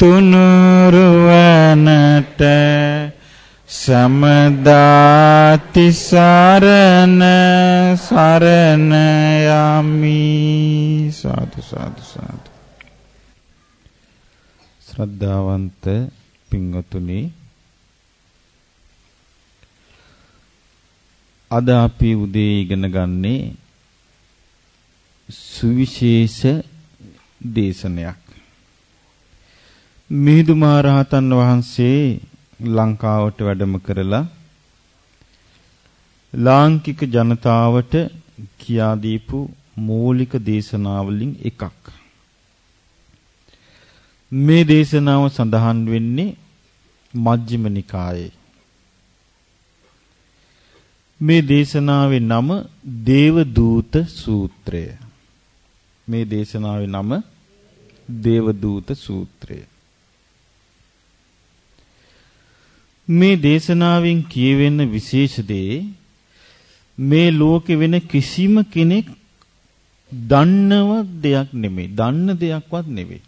තුනුරුවනට සමදාති සරණ සරණ යමි සාදු සාදු සාදු ශ්‍රද්ධාවන්ත පින්වතුනි අද අපි උදේ ඉගෙන ගන්නේ සුවිශේෂ දේශනයක්. මිහිඳු මහරහතන් වහන්සේ ලංකාවට වැඩම කරලා ලාංකික ජනතාවට කියා දීපු මූලික දේශනාවලින් එකක්. මේ දේශනාව සඳහන් වෙන්නේ මජ්ක්‍ධිම නිකායේ. මේ දේශනාවේ නම දේවදූත සූත්‍රය. මේ දේශනාවේ නම දේවදූත සූත්‍රය. මේ දේශනාවෙන් කියවෙන විශේෂ දේ මේ ලෝකෙ වෙන කිසිම කෙනෙක් දන්නව දෙයක් නෙමෙයි. දන්න දෙයක්වත් නෙවෙයි.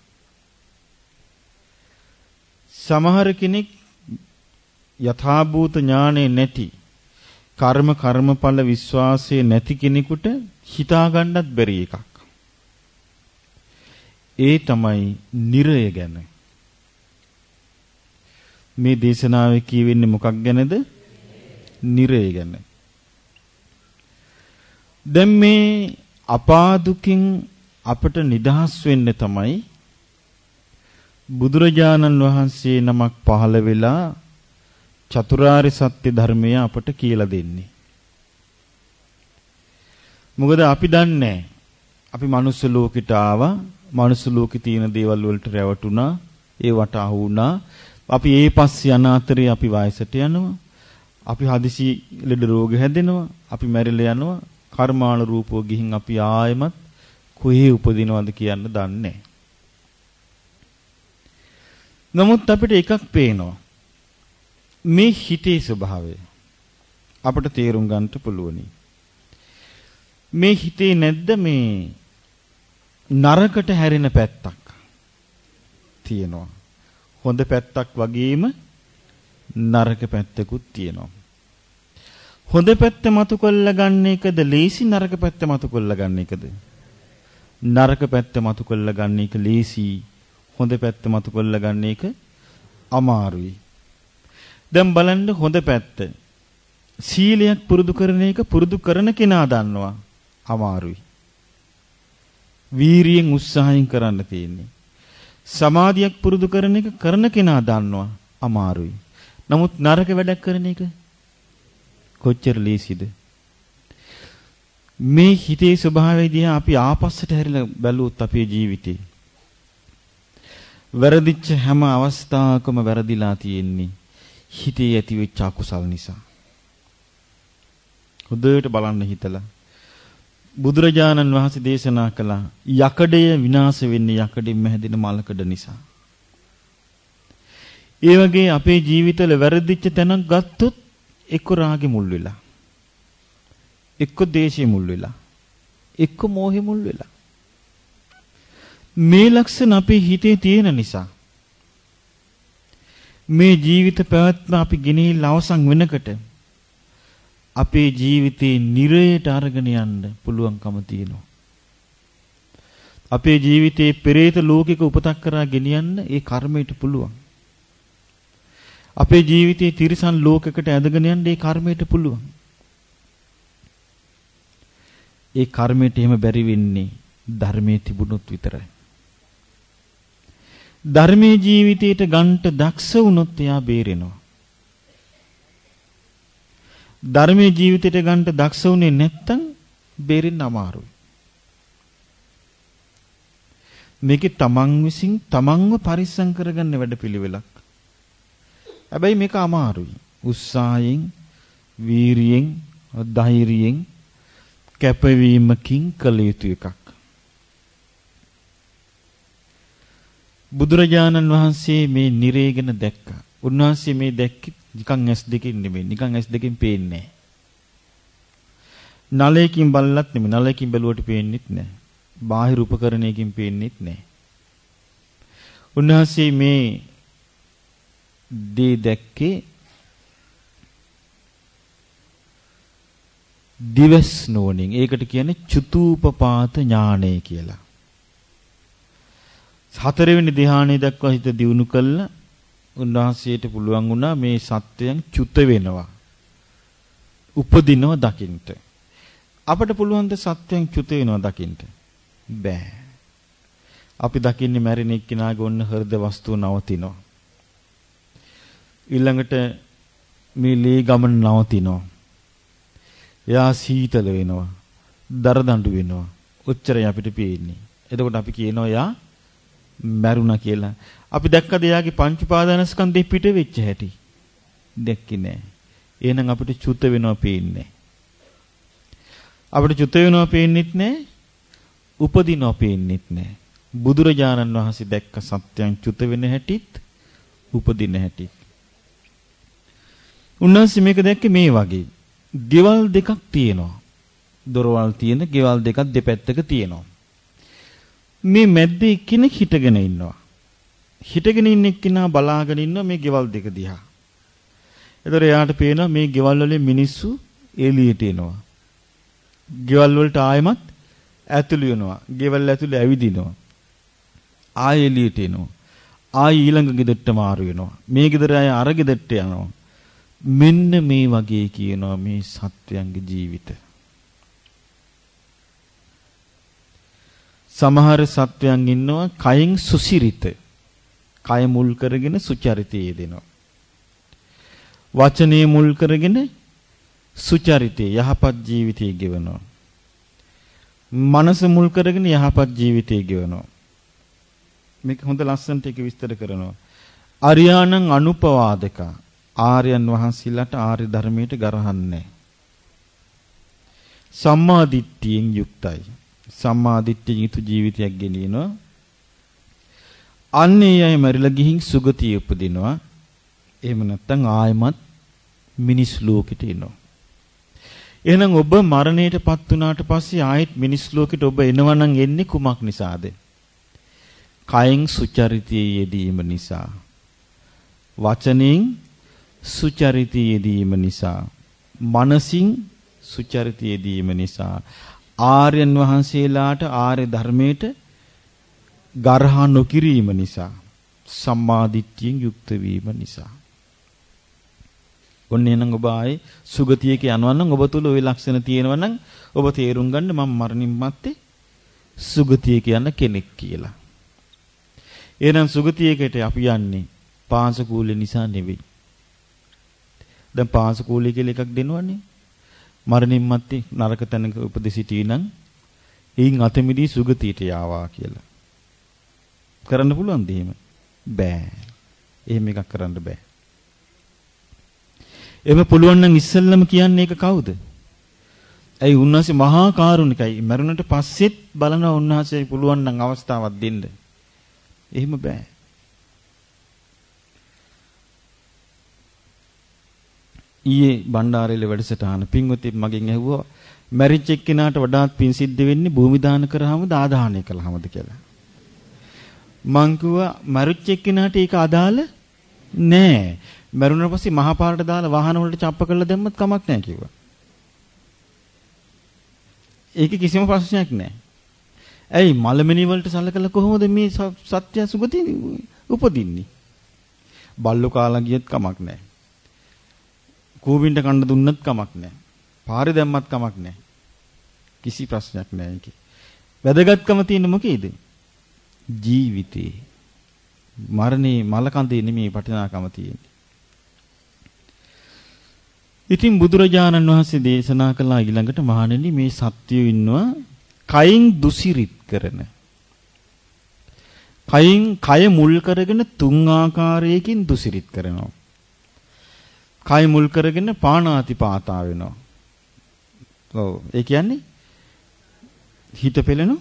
සමහර කෙනෙක් යථාභූත ඥානෙ නැති කර්ම කර්මඵල විශ්වාසයේ නැති කෙනෙකුට හිතා ගන්නත් බැරි එකක්. ඒ තමයි නිරය ගැන. මේ දේශනාවේ කියවෙන්නේ මොකක් ගැනද? නිරය ගැන. දැන් මේ අපාදුකින් අපට නිදහස් වෙන්න තමයි බුදුරජාණන් වහන්සේ නමක් පහළ වෙලා චතුරාර්ය සත්‍ය ධර්මය අපට කියලා දෙන්නේ. මොකද අපි දන්නේ අපි මනුස්ස ලෝකෙට ආවා, මනුස්ස ලෝකේ තියෙන දේවල් වලට රැවටුණා, ඒවට අහු වුණා. අපි ඒ පස්සේ යන අතරේ අපි වයසට යනවා. අපි හදිසි ලෙඩ රෝග හැදෙනවා. අපි මැරිලා යනවා. කර්මානුරූපව ගිහින් අපි ආයෙමත් කොහේ උපදිනවද කියන්න දන්නේ නමුත් අපිට එකක් පේනවා. මේ හිතේ ස්වභාවය අපට තේරුම් ගන්නට පුළුවනි. මේ හිතේ නැද්ද මේ නරකට හැරෙන පැත්තක් තියෙනවා. හොඳ පැත්තක් වගේම නරක පැත්තකුත් තියෙනවා. හොඳ පැත්ත මතු කොල්ල ගන්න එකද ලේසි නරක පැත්ත මතු කොල්ල ගන්න එකද? නරක පැත්ත මතු කොල්ල ගන්න එක ලේසි හොඳ පැත්ත මතු කොල්ල ගන්න එක අමාරුයි. දැන් බලන්න හොඳ පැත්ත. සීලයක් පුරුදු කරන එක පුරුදු කරන කෙනා දන්නවා. අමාරුයි. වීරියෙන් උත්සාහයෙන් කරන්න තියෙන්නේ. සමාධියක් පුරුදු කරන එක කරන කෙනා දන්නවා. අමාරුයි. නමුත් නරක වැඩක් කරන එක කොච්චර ලේසිද? මේ හිතේ ස්වභාවය දිහා අපි ආපස්සට හැරිලා බැලුවොත් අපේ ජීවිතේ වැරදිච්ච හැම අවස්ථාවකම වැරදිලා තියෙන්නේ හිතේ ඇතිවෙච්ච අකුසල් නිසා. හොඳට බලන්න හිතලා. බුදුරජාණන් වහන්සේ දේශනා කළා යකඩය විනාශ වෙන්නේ යකඩින්ම හැදෙන මලකඩ නිසා. ඒ වගේ අපේ ජීවිතවල වැරදිච්ච තැනක් ගත්තොත් එක්ක රාගෙ මුල් වෙලා. එක්ක දේශෙ මුල් වෙලා. එක්ක මෝහෙ මුල් වෙලා. මේ ලක්ෂණ අපේ හිතේ තියෙන නිසා මේ ජීවිත පැවැත්ම අපි ගෙනිහිල්ලා අවසන් වෙනකොට අපේ ජීවිතේ නිරයට අරගෙන යන්න පුළුවන්කම තියෙනවා. අපේ ජීවිතේ පෙරේත ලෝකික උපතක් කරා ගෙනියන්න ඒ කර්මයට පුළුවන්. අපේ ජීවිතයේ තිරිසන් ලෝකයකට ඇදගෙන යන්න ඒ කර්මයට පුළුවන්. ඒ කර්මයට එහෙම බැරි වෙන්නේ ධර්මයේ තිබුණොත් විතරයි. ධර්මයේ ජීවිතයට ගන්ට දක්ෂ වුණොත් එයා බේරෙනවා. ධර්මයේ ජීවිතයට ගන්ට දක්ෂ වුණේ නැත්තම් බේරෙන්න අමාරුයි. මේකේ තමන් විසින් තමන්ව පරිස්සම් කරගන්න වැඩපිළිවෙලක්. හැබැයි මේක අමාරුයි. උත්සාහයෙන්, වීරියෙන්, ධෛර්යයෙන් කැපවීමකින් කළ යුතු එකක්. බුදුරජාණන් වහන්සේ මේ නිරේගෙන දැක්කා. උන්වහන්සේ මේ දැක්කේ නිකන් ඇස් දෙකින් නෙමෙයි. නිකන් ඇස් දෙකින් පේන්නේ නැහැ. නලයකින් බලලත් නෙමෙයි. නලයකින් බැලුවට පේන්නෙත් නැහැ. බාහිර උපකරණයකින් පේන්නෙත් නැහැ. උන්වහන්සේ මේ දේ දැක්කේ දිවස් නෝනින්. ඒකට කියන්නේ චුතූපපාත ඥානය කියලා. හතරවෙනි ධ්‍යානය දක්වා හිත දියුණු කළා උන්වහන්සේට පුළුවන් වුණා මේ සත්‍යයන් චුත වෙනවා. උපදිනව දකින්න. අපට පුළුවන් ද සත්‍යයන් චුත වෙනවා දකින්න? බෑ. අපි දකින්නේ මැරෙන එක්කිනාගේ ඔන්න හෘද වස්තුව නවතිනවා. ඊළඟට මේ ලේ ගමන නවතිනවා. එයා සීතල වෙනවා. දරදඬු වෙනවා. ඔච්චරයි අපිට පේන්නේ. එතකොට අපි කියනවා එයා මැරුණා කියලා. අපි දැක්කද එයාගේ පංච පාදානස්කන්ධේ පිට වෙච්ච හැටි? දැක්කේ නෑ. එහෙනම් අපිට චුත වෙනවා පේන්නේ අපිට චුත වෙනවා පේන්නෙත් නෑ. උපදිනවා පේන්නෙත් නෑ. බුදුරජාණන් වහන්සේ දැක්ක සත්‍යයන් චුත වෙන හැටිත් උපදින හැටිත්. උන්වහන්සේ මේක දැක්කේ මේ වගේ. ගෙවල් දෙකක් තියෙනවා. දොරවල් තියෙන ගෙවල් දෙකක් දෙපැත්තක තියෙනවා. මේ මැද්දේ කෙනෙක් හිටගෙන ඉන්නවා. හිටගෙන ඉන්න එක්කිනා බලාගෙන ඉන්නවා මේ ගෙවල් දෙක දිහා. එතකොට එයාට පේනවා මේ ගෙවල් වල මිනිස්සු එළියට එනවා. ගෙවල් වලට ආයෙමත් ඇතුළු වෙනවා. ගෙවල් ඇතුළේ ඇවිදිනවා. ආයෙ එළියට එනවා. ආයෙ ඊළඟ ගෙදරට මාරු වෙනවා. මේ ගෙදර අය අර ගෙදරට යනවා. මෙන්න මේ වගේ කියනවා මේ සත්වයන්ගේ ජීවිත. සමහර සත්වයන් ඉන්නවා කයින් සුසිරිත. කය මුල් කරගෙන සුචරිතය දෙනවා. වචනේ මුල් කරගෙන සුචරිතය යහපත් ජීවිතය ගෙවනවා. මනස මුල් කරගෙන යහපත් ජීවිතය ගෙවනවා. මේක හොඳ ලස්සනට ඒක විස්තර කරනවා. අරියාණං අනුපවාදක ආර්යයන් වහන්සේලාට ආර්ය ධර්මයට ගරහන්නේ සම්මා දිට්ඨියෙන් යුක්තයි. සම්මා දිට්ඨිය යුතු ජීවිතයක් ගෙනියනවා. අන්නේ අය මරිලා ගිහින් සුගතිය උපදිනවා. එහෙම නැත්නම් ආයමත් මිනිස් ලෝකෙට එනවා. එහෙනම් ඔබ මරණයටපත් වුණාට පස්සේ ආයෙත් මිනිස් ලෝකෙට ඔබ එනවනම් එන්නේ කුමක් නිසාද? කයෙන් සුචරිතයේ යෙදීම නිසා. වචනෙන් සුචරිතයේ යෙදීම නිසා. මනසින් සුචරිතයේ යෙදීම නිසා. ආර්යයන් වහන්සේලාට ආර්ය ධර්මයට ගරහා නොකිරීම නිසා සම්මාදිට්ඨියෙන් යුක්ත වීම නිසා ඔන්න එනං ඔබ ආයේ සුගතියක යනවා නම් ඔබ තුල ওই ලක්ෂණ තියෙනවා නම් ඔබ තේරුම් ගන්න මම මරණින් මත්තේ සුගතියක යන කෙනෙක් කියලා. එහෙනම් සුගතියකට අපි යන්නේ පාංශකූල නිසා නෙවෙයි. දැන් පාංශකූලය කියලා එකක් දෙනවනේ. මරණින් මත්තේ නරක තැනක උපදී සිටී නම් එයින් අත මිදී සුගතියට යාවා කියලා. කරන්න පුළුවන්ද එහෙම? බෑ. එහෙම එකක් කරන්න බෑ. එහෙම පුළුවන් නම් ඉස්සෙල්ලම කියන්නේ ඒක කවුද? ඇයි උන්වහන්සේ මහා කරුණිකයි. මරුණට පස්සෙත් බලන උන්වහන්සේ පුළුවන් නම් අවස්ථාවක් දෙන්න. එහෙම බෑ. ඊයේ බණ්ඩාරේල වැඩසටහන පින්වතුන් මගෙන් ඇහුවා මැරිච් එක්කිනාට වඩාත් පින් සිද්ධ වෙන්නේ භූමි දාන කරාමද ආදාහනය කළාමද කියලා. මං කිව්වා මැරිච් එක්කිනාට ඒක අදාළ නෑ. මැරුණාට පස්සේ මහා පාරට දාලා වාහන වලට චප්ප කරලා දැම්මත් කමක් නෑ කිව්වා. ඒක කිසිම ප්‍රශ්නයක් නෑ. ඇයි මලමිනි වලට සලකලා කොහොමද මේ සත්‍ය සුගති උපදින්නේ? බල්ලු කාලා ගියත් කමක් නැහැ. කූඹින්ට කන්න දුන්නත් කමක් නැහැ. පාරේ දැම්මත් කමක් නැහැ. කිසි ප්‍රශ්නයක් නැහැ ඒකේ. වැදගත්කම තියෙන්නේ මොකේද? ජීවිතේ. මරණේ මලකඳේ නෙමෙයි වටිනාකම තියෙන්නේ. ඉතින් බුදුරජාණන් වහන්සේ දේශනා කළා ඊළඟට මහණෙනි මේ සත්‍යය ඉන්නවා කයින් දුසිරිත් කරන. කයින් කය මුල් කරගෙන තුන් ආකාරයකින් දුසිරිත් කරනවා. කය මුල් කරගෙන පාණාතිපාතා වෙනවා. ඔව් ඒ කියන්නේ හිත පෙළෙන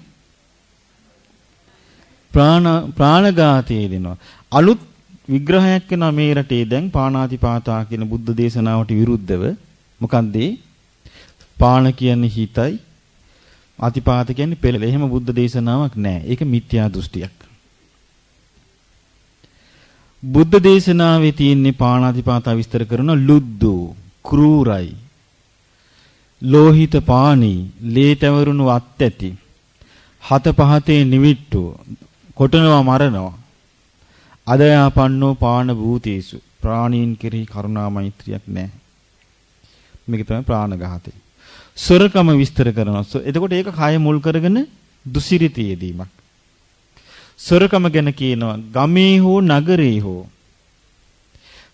ප්‍රාණ ප්‍රාණඝාතයේ දෙනවා. අලුත් විග්‍රහයක් වෙනවා මේ රටේ දැන් පාණාතිපාතා කියන බුද්ධ දේශනාවට විරුද්ධව. මොකන්ද පාණ කියන්නේ හිතයි අතිපාත කියන්නේ පෙළල. එහෙම බුද්ධ දේශනාවක් නැහැ. ඒක මිත්‍යා දෘෂ්ටියක්. බුද්ධ දේශනාවේ තියෙන්නේ පාණාතිපාතා විස්තර කරන ලුද්දු, ක්‍රූරයි, ලෝහිත පාණි, ලේතවරුණු වත් ඇති, හත පහතේ නිවිට්ටු, කොටනවා මරනවා. අදයාපන්නෝ පාන භූතේසු ප්‍රාණීන් කෙරෙහි කරුණා මෛත්‍රියක් නැහැ. මේක තමයි ප්‍රාණඝාතය. සොරකම විස්තර කරනවා. එතකොට ඒක කය මුල් කරගෙන දුසිරිතයේදීමක්. සොරකම ගැන කියනවා ගමේ හෝ නගරේ හෝ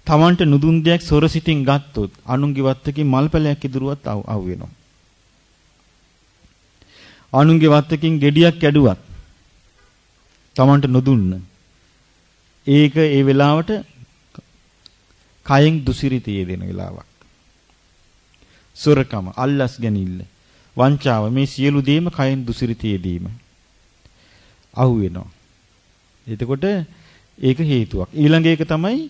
තමන්ට නුදුන් දෙයක් සොරසිතින් ගත්තොත් අනුන්ගේ වත්තකින් මල්පැලයක් ඉදිරුවත් අවු වෙනවා. අනුන්ගේ වත්තකින් gediyak ඇඩුවත් තමන්ට නොදුන්න ඒක ඒ වෙලාවට කයෙන් දුසිරිතේ දෙන වෙලාවක්. සොරකම, අල්ලස් ගැනීම, වංචාව මේ සියලු දේම කයෙන් දුසිරිතේ දීම. අහු වෙනවා. එතකොට ඒක හේතුවක්. ඊළඟ එක තමයි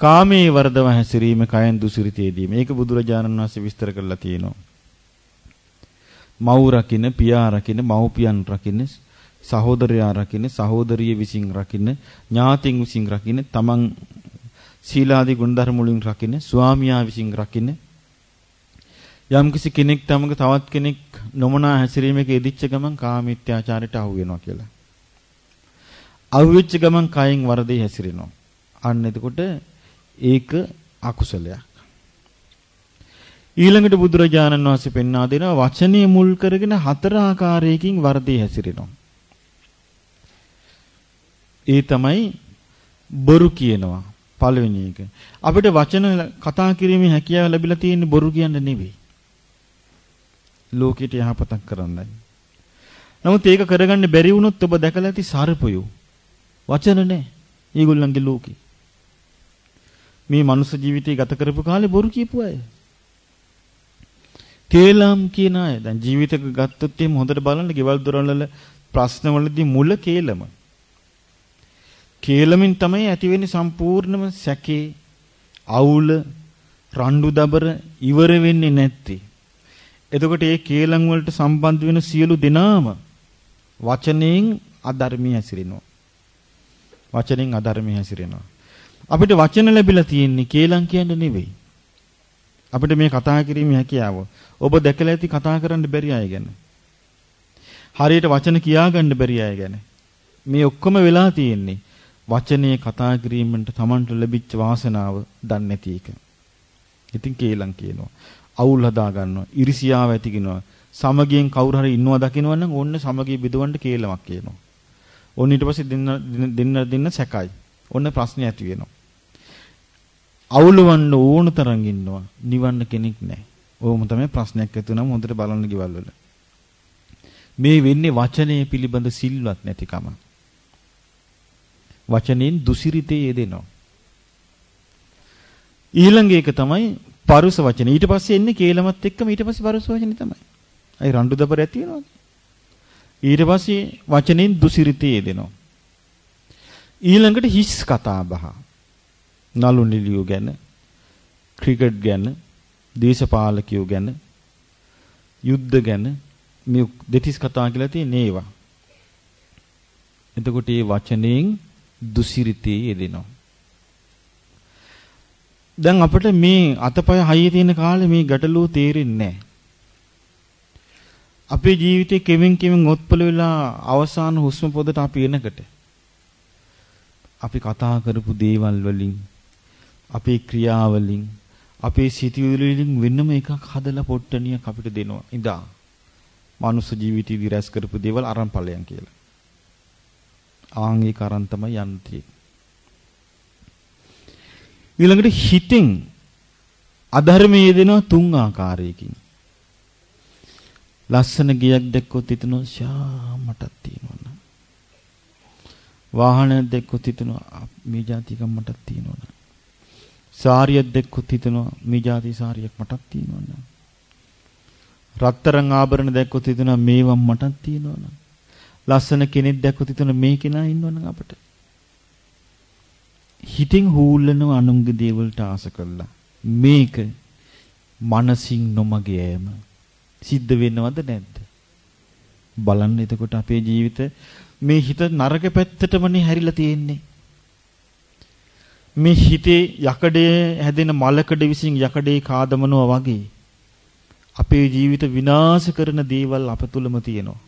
කාමයේ වර්ධව හැසිරීම කයෙන් දුසිරිතේදී. මේක බුදුරජාණන් වහන්සේ විස්තර කරලා තියෙනවා. මව් රකින්න, පියා රකින්න, මව්පියන් රකින්න, සහෝදරයා රකින්න, සහෝදරිය විසින් රකින්න, ඥාතින් විසින් රකින්න, තමන් සීලාදී ගුණධර්ම වලින් රකින්න, ස්වාමියා විසින් රකින්න. යම්කිසි කෙනෙක් තමක තවත් කෙනෙක් නොමනා හැසිරීමක යෙදිච්ච ගමන් කාමීත්‍යාචාරයට අහු වෙනවා කියලා. අහුවෙච්ච ගමන් කයෙන් වරදේ හැසිරෙනවා. අන්න එතකොට ඒක අකුසලයක්. ඊළඟට බුදුරජාණන් වහන්සේ පෙන්වා දෙනවා වචනේ මුල් කරගෙන හතර ආකාරයකින් වරදේ හැසිරෙනවා. ඒ තමයි බොරු කියනවා පළවෙනි එක. අපිට වචන කතා කිරීමේ හැකියාව ලැබිලා තියෙන්නේ බොරු කියන්න නෙවෙයි. ලෝකෙට යහපතක් කරන්නයි. නමුත් ඒක කරගන්න බැරි වුණොත් ඔබ දැකලා ඇති සර්පයෝ වචන නැහැ. ඒගොල්ලන්ගේ ලෝකේ. මේ මනුස්ස ජීවිතය ගත කරපු කාලේ බොරු කියපු අය. කේලම් කියන අය. දැන් ජීවිතක ගත්තොත් එහෙම හොඳට බලන්න ගෙවල් දොරවල් ප්‍රශ්නවලදී මුල කේලම. කේලමින් තමයි ඇති වෙන්නේ සම්පූර්ණම සැකේ අවුල රණ්ඩු දබර ඉවර වෙන්නේ නැත්තේ. එතකොට මේ කේලම් වලට සම්බන්ධ වෙන සියලු දෙනාම වචනයෙන් අධර්මී හැසිරෙනවා. වචනෙන් අධර්මයේ හැසිරෙනවා. අපිට වචන ලැබිලා තියෙන්නේ කේලම් කියන්න නෙවෙයි. අපිට මේ කතා කිරීමේ හැකියාව. ඔබ දැකලා ඇති කතා කරන්න බැරි අය ගැන. හරියට වචන කියාගන්න බැරි අය ගැන. මේ ඔක්කොම වෙලා තියෙන්නේ වචනේ කතා කිරීමෙන්ට Tamanට ලැබිච්ච වාසනාව දන්නේ නැති එක. ඉතින් කේලම් කියනවා. අවුල් හදා ගන්නවා. ඉරිසියාව ඇති කරනවා. සමගියෙන් කවුරු හරි ඉන්නවා දකින්නවනම් ඕන්න සමගිය බෙදවන්න කේලමක් කියනවා. ඔන්න ඊට පස්සේ දෙන්න දෙන්න දෙන්න සැකයි. ඔන්න ප්‍රශ්නේ ඇති වෙනවා. අවුලවන්න ඕන තරම් ඉන්නවා. නිවන්න කෙනෙක් නැහැ. ඕම තමයි ප්‍රශ්නයක් ඇති වුණාම හොඳට බලන්න ගෙවල් වල. මේ වෙන්නේ වචනය පිළිබඳ සිල්වත් නැතිකම. වචනෙන් දුසිරිතේ යෙදෙනවා. ඊළඟ එක තමයි පරුස වචන. ඊට පස්සේ එන්නේ කේලමත් එක්කම ඊට පස්සේ පරුස වචනේ තමයි. අයි රණ්ඩු දබර ඇති වෙනවද? ඊට පස්සේ වචනෙන් දුසිරිතේ යෙදෙනවා. ඊළඟට හිස් කතා බහ. නලු නිලියු ගැන, ක්‍රිකට් ගැන, දේශපාලකයෝ ගැන, යුද්ධ ගැන මේ දෙතිස් කතා කියලා තියෙන ඒවා. එතකොට මේ වචනෙන් දුසිරිතේ යෙදෙනවා. දැන් අපිට මේ අතපය හයිය තියෙන කාලේ මේ ගැටලුව තේරෙන්නේ නැහැ. අපේ ජීවිතේ කෙමෙන් කෙමෙන් ඔත්පල වෙලා අවසාන හුස්ම පොදට අපි එනකට අපි කතා කරපු දේවල් වලින් අපේ ක්‍රියාවලින් අපේ සිතුවිලි වලින් වෙනම එකක් හදලා පොට්ටනියක් අපිට දෙනවා. ඉදා. මනුස්ස ජීවිතයේදී රැස් කරපු දේවල් අරන් ඵලයන් කියලා. ආන් ඒක අරන් තමයි යන්නේ. ඊළඟට හිතෙන් අධර්මයේ දෙනවා තුන් ආකාරයකින්. ලස්සන ගියක් දැක්කොත් හිතනවා ෂා මටත් තියෙනවා වාහනයක් දැක්කොත් හිතනවා මේ જાති එකක් මටත් තියෙනවා සාරියක් දැක්කොත් හිතනවා මේ જાති සාරියක් මටත් තියෙනවා රත්තරන් ආභරණ දැක්කොත් හිතනවා මේවා මටත් තියෙනවා ලස්සන කෙනෙක් දැක්කොත් හිතනවා මේ කෙනා ඉන්නවනම් අපිට. හිතින් හූල්ලනව අනුන්ගේ දේවල්ට ආස කළා මේක මනසින් නොමග යෑම. සිද්ධ වෙනවද නැද්ද? බලන්න එතකොට අපේ ජීවිත මේ හිත නරක පැත්තටමනේ හැරිලා තියෙන්නේ. මේ හිතේ යකඩේ හැදෙන මලකඩ විසින් යකඩේ කාදමනවා වගේ අපේ ජීවිත විනාශ කරන දේවල් අප තුලම තියෙනවා.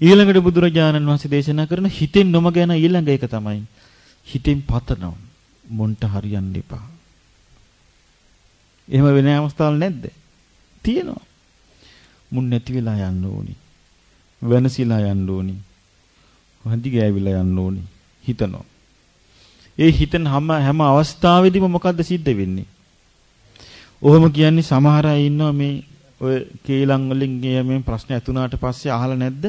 ඊළඟට බුදුරජාණන් වහන්සේ දේශනා කරන හිතෙන් නොම ගැන ඊළඟ එක තමයි හිතෙන් පතනවා. මොන්ට හරියන්න එපා. එහෙම වෙන අවස්ථාවක් නැද්ද? තියෙනවා. මුන් නැති වෙලා යන්න ඕනි. වෙනසිලා යන්න ඕනි. හඳි ගෑවිලා යන්න ඕනි. හිතනවා. ඒ හිතන හැම හැම අවස්ථාවෙදිම මොකද්ද සිද්ධ වෙන්නේ? ඔහොම කියන්නේ සමහර අය ඉන්නවා මේ ඔය කේලම් වලින් මේ ප්‍රශ්න ඇතුණාට පස්සේ අහලා නැද්ද?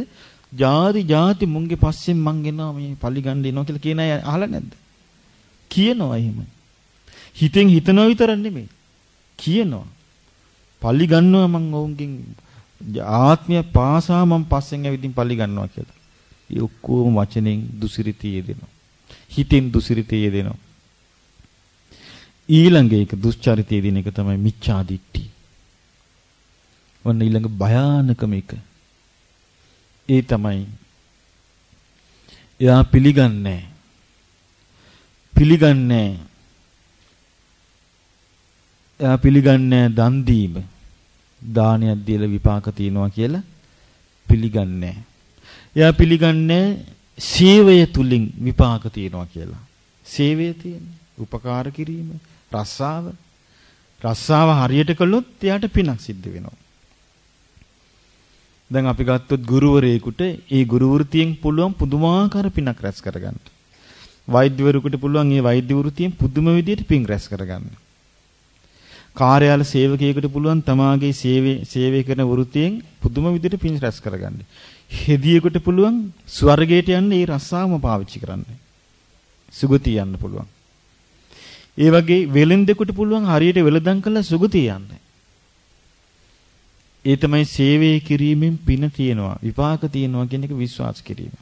ජාති ජාති මුන්ගේ පස්සෙන් මං එනවා මේ පලි ගන්න එනවා කියලා කියන අය අහලා නැද්ද? කියනවා එහෙම. හිතෙන් හිතනවා විතර නෙමෙයි. කියනවා. පල්ලි ගන්නවා මං ඔවුන්ගෙන් ආත්මය පාසා මං පස්සෙන් ඇවිදින් පල්ලි ගන්නවා කියලා. ඒ ඔක්කොම වචනෙන් දුසිරිතය දෙනවා. හිතෙන් දුසිරිතය දෙනවා. ඊළඟ එක දුස්චරිතය දෙන එක තමයි මිච්ඡා දිට්ඨි. ඔන්න ඊළඟ භයානකම එක. ඒ තමයි එයා පිළිගන්නේ පිළිගන්නේ එයා පිළිගන්නේ දන් දීම දානයක් දීලා විපාක තියනවා කියලා පිළිගන්නේ එයා පිළිගන්නේ සේවය තුලින් විපාක තියනවා කියලා. සේවය තියෙන්නේ උපකාර කිරීම, රස්සාව. රස්සාව හරියට කළොත් එයාට පිනක් සිද්ධ වෙනවා. දැන් අපි ගත්තොත් ගුරුවරයෙකුට ඒ ගුරු වෘත්තියෙන් පුළුවන් පුදුමාකාර පිනක් රැස් කරගන්න. වෛද්‍යවරයෙකුට පුළුවන් ඒ වෛද්‍ය වෘත්තියෙන් පුදුම විදියට පින් රැස් කරගන්න. කාර්යාල සේවකයෙකුට පුළුවන් තමාගේ සේවය සේවය කරන වෘත්තියෙන් පුදුම විදිහට පින් රැස් කරගන්න. හෙදියෙකුට පුළුවන් ස්වර්ගයට යන්න ඒ රස්සාවම පාවිච්චි කරන්න. සුගතිය යන්න පුළුවන්. ඒ වගේ වෙලෙන්දෙකුට පුළුවන් හරියට වෙලදම් කළා සුගතිය යන්න. ඒ තමයි සේවය කිරීමෙන් පින තියෙනවා විපාක තියෙනවා කියන එක විශ්වාස කිරීම.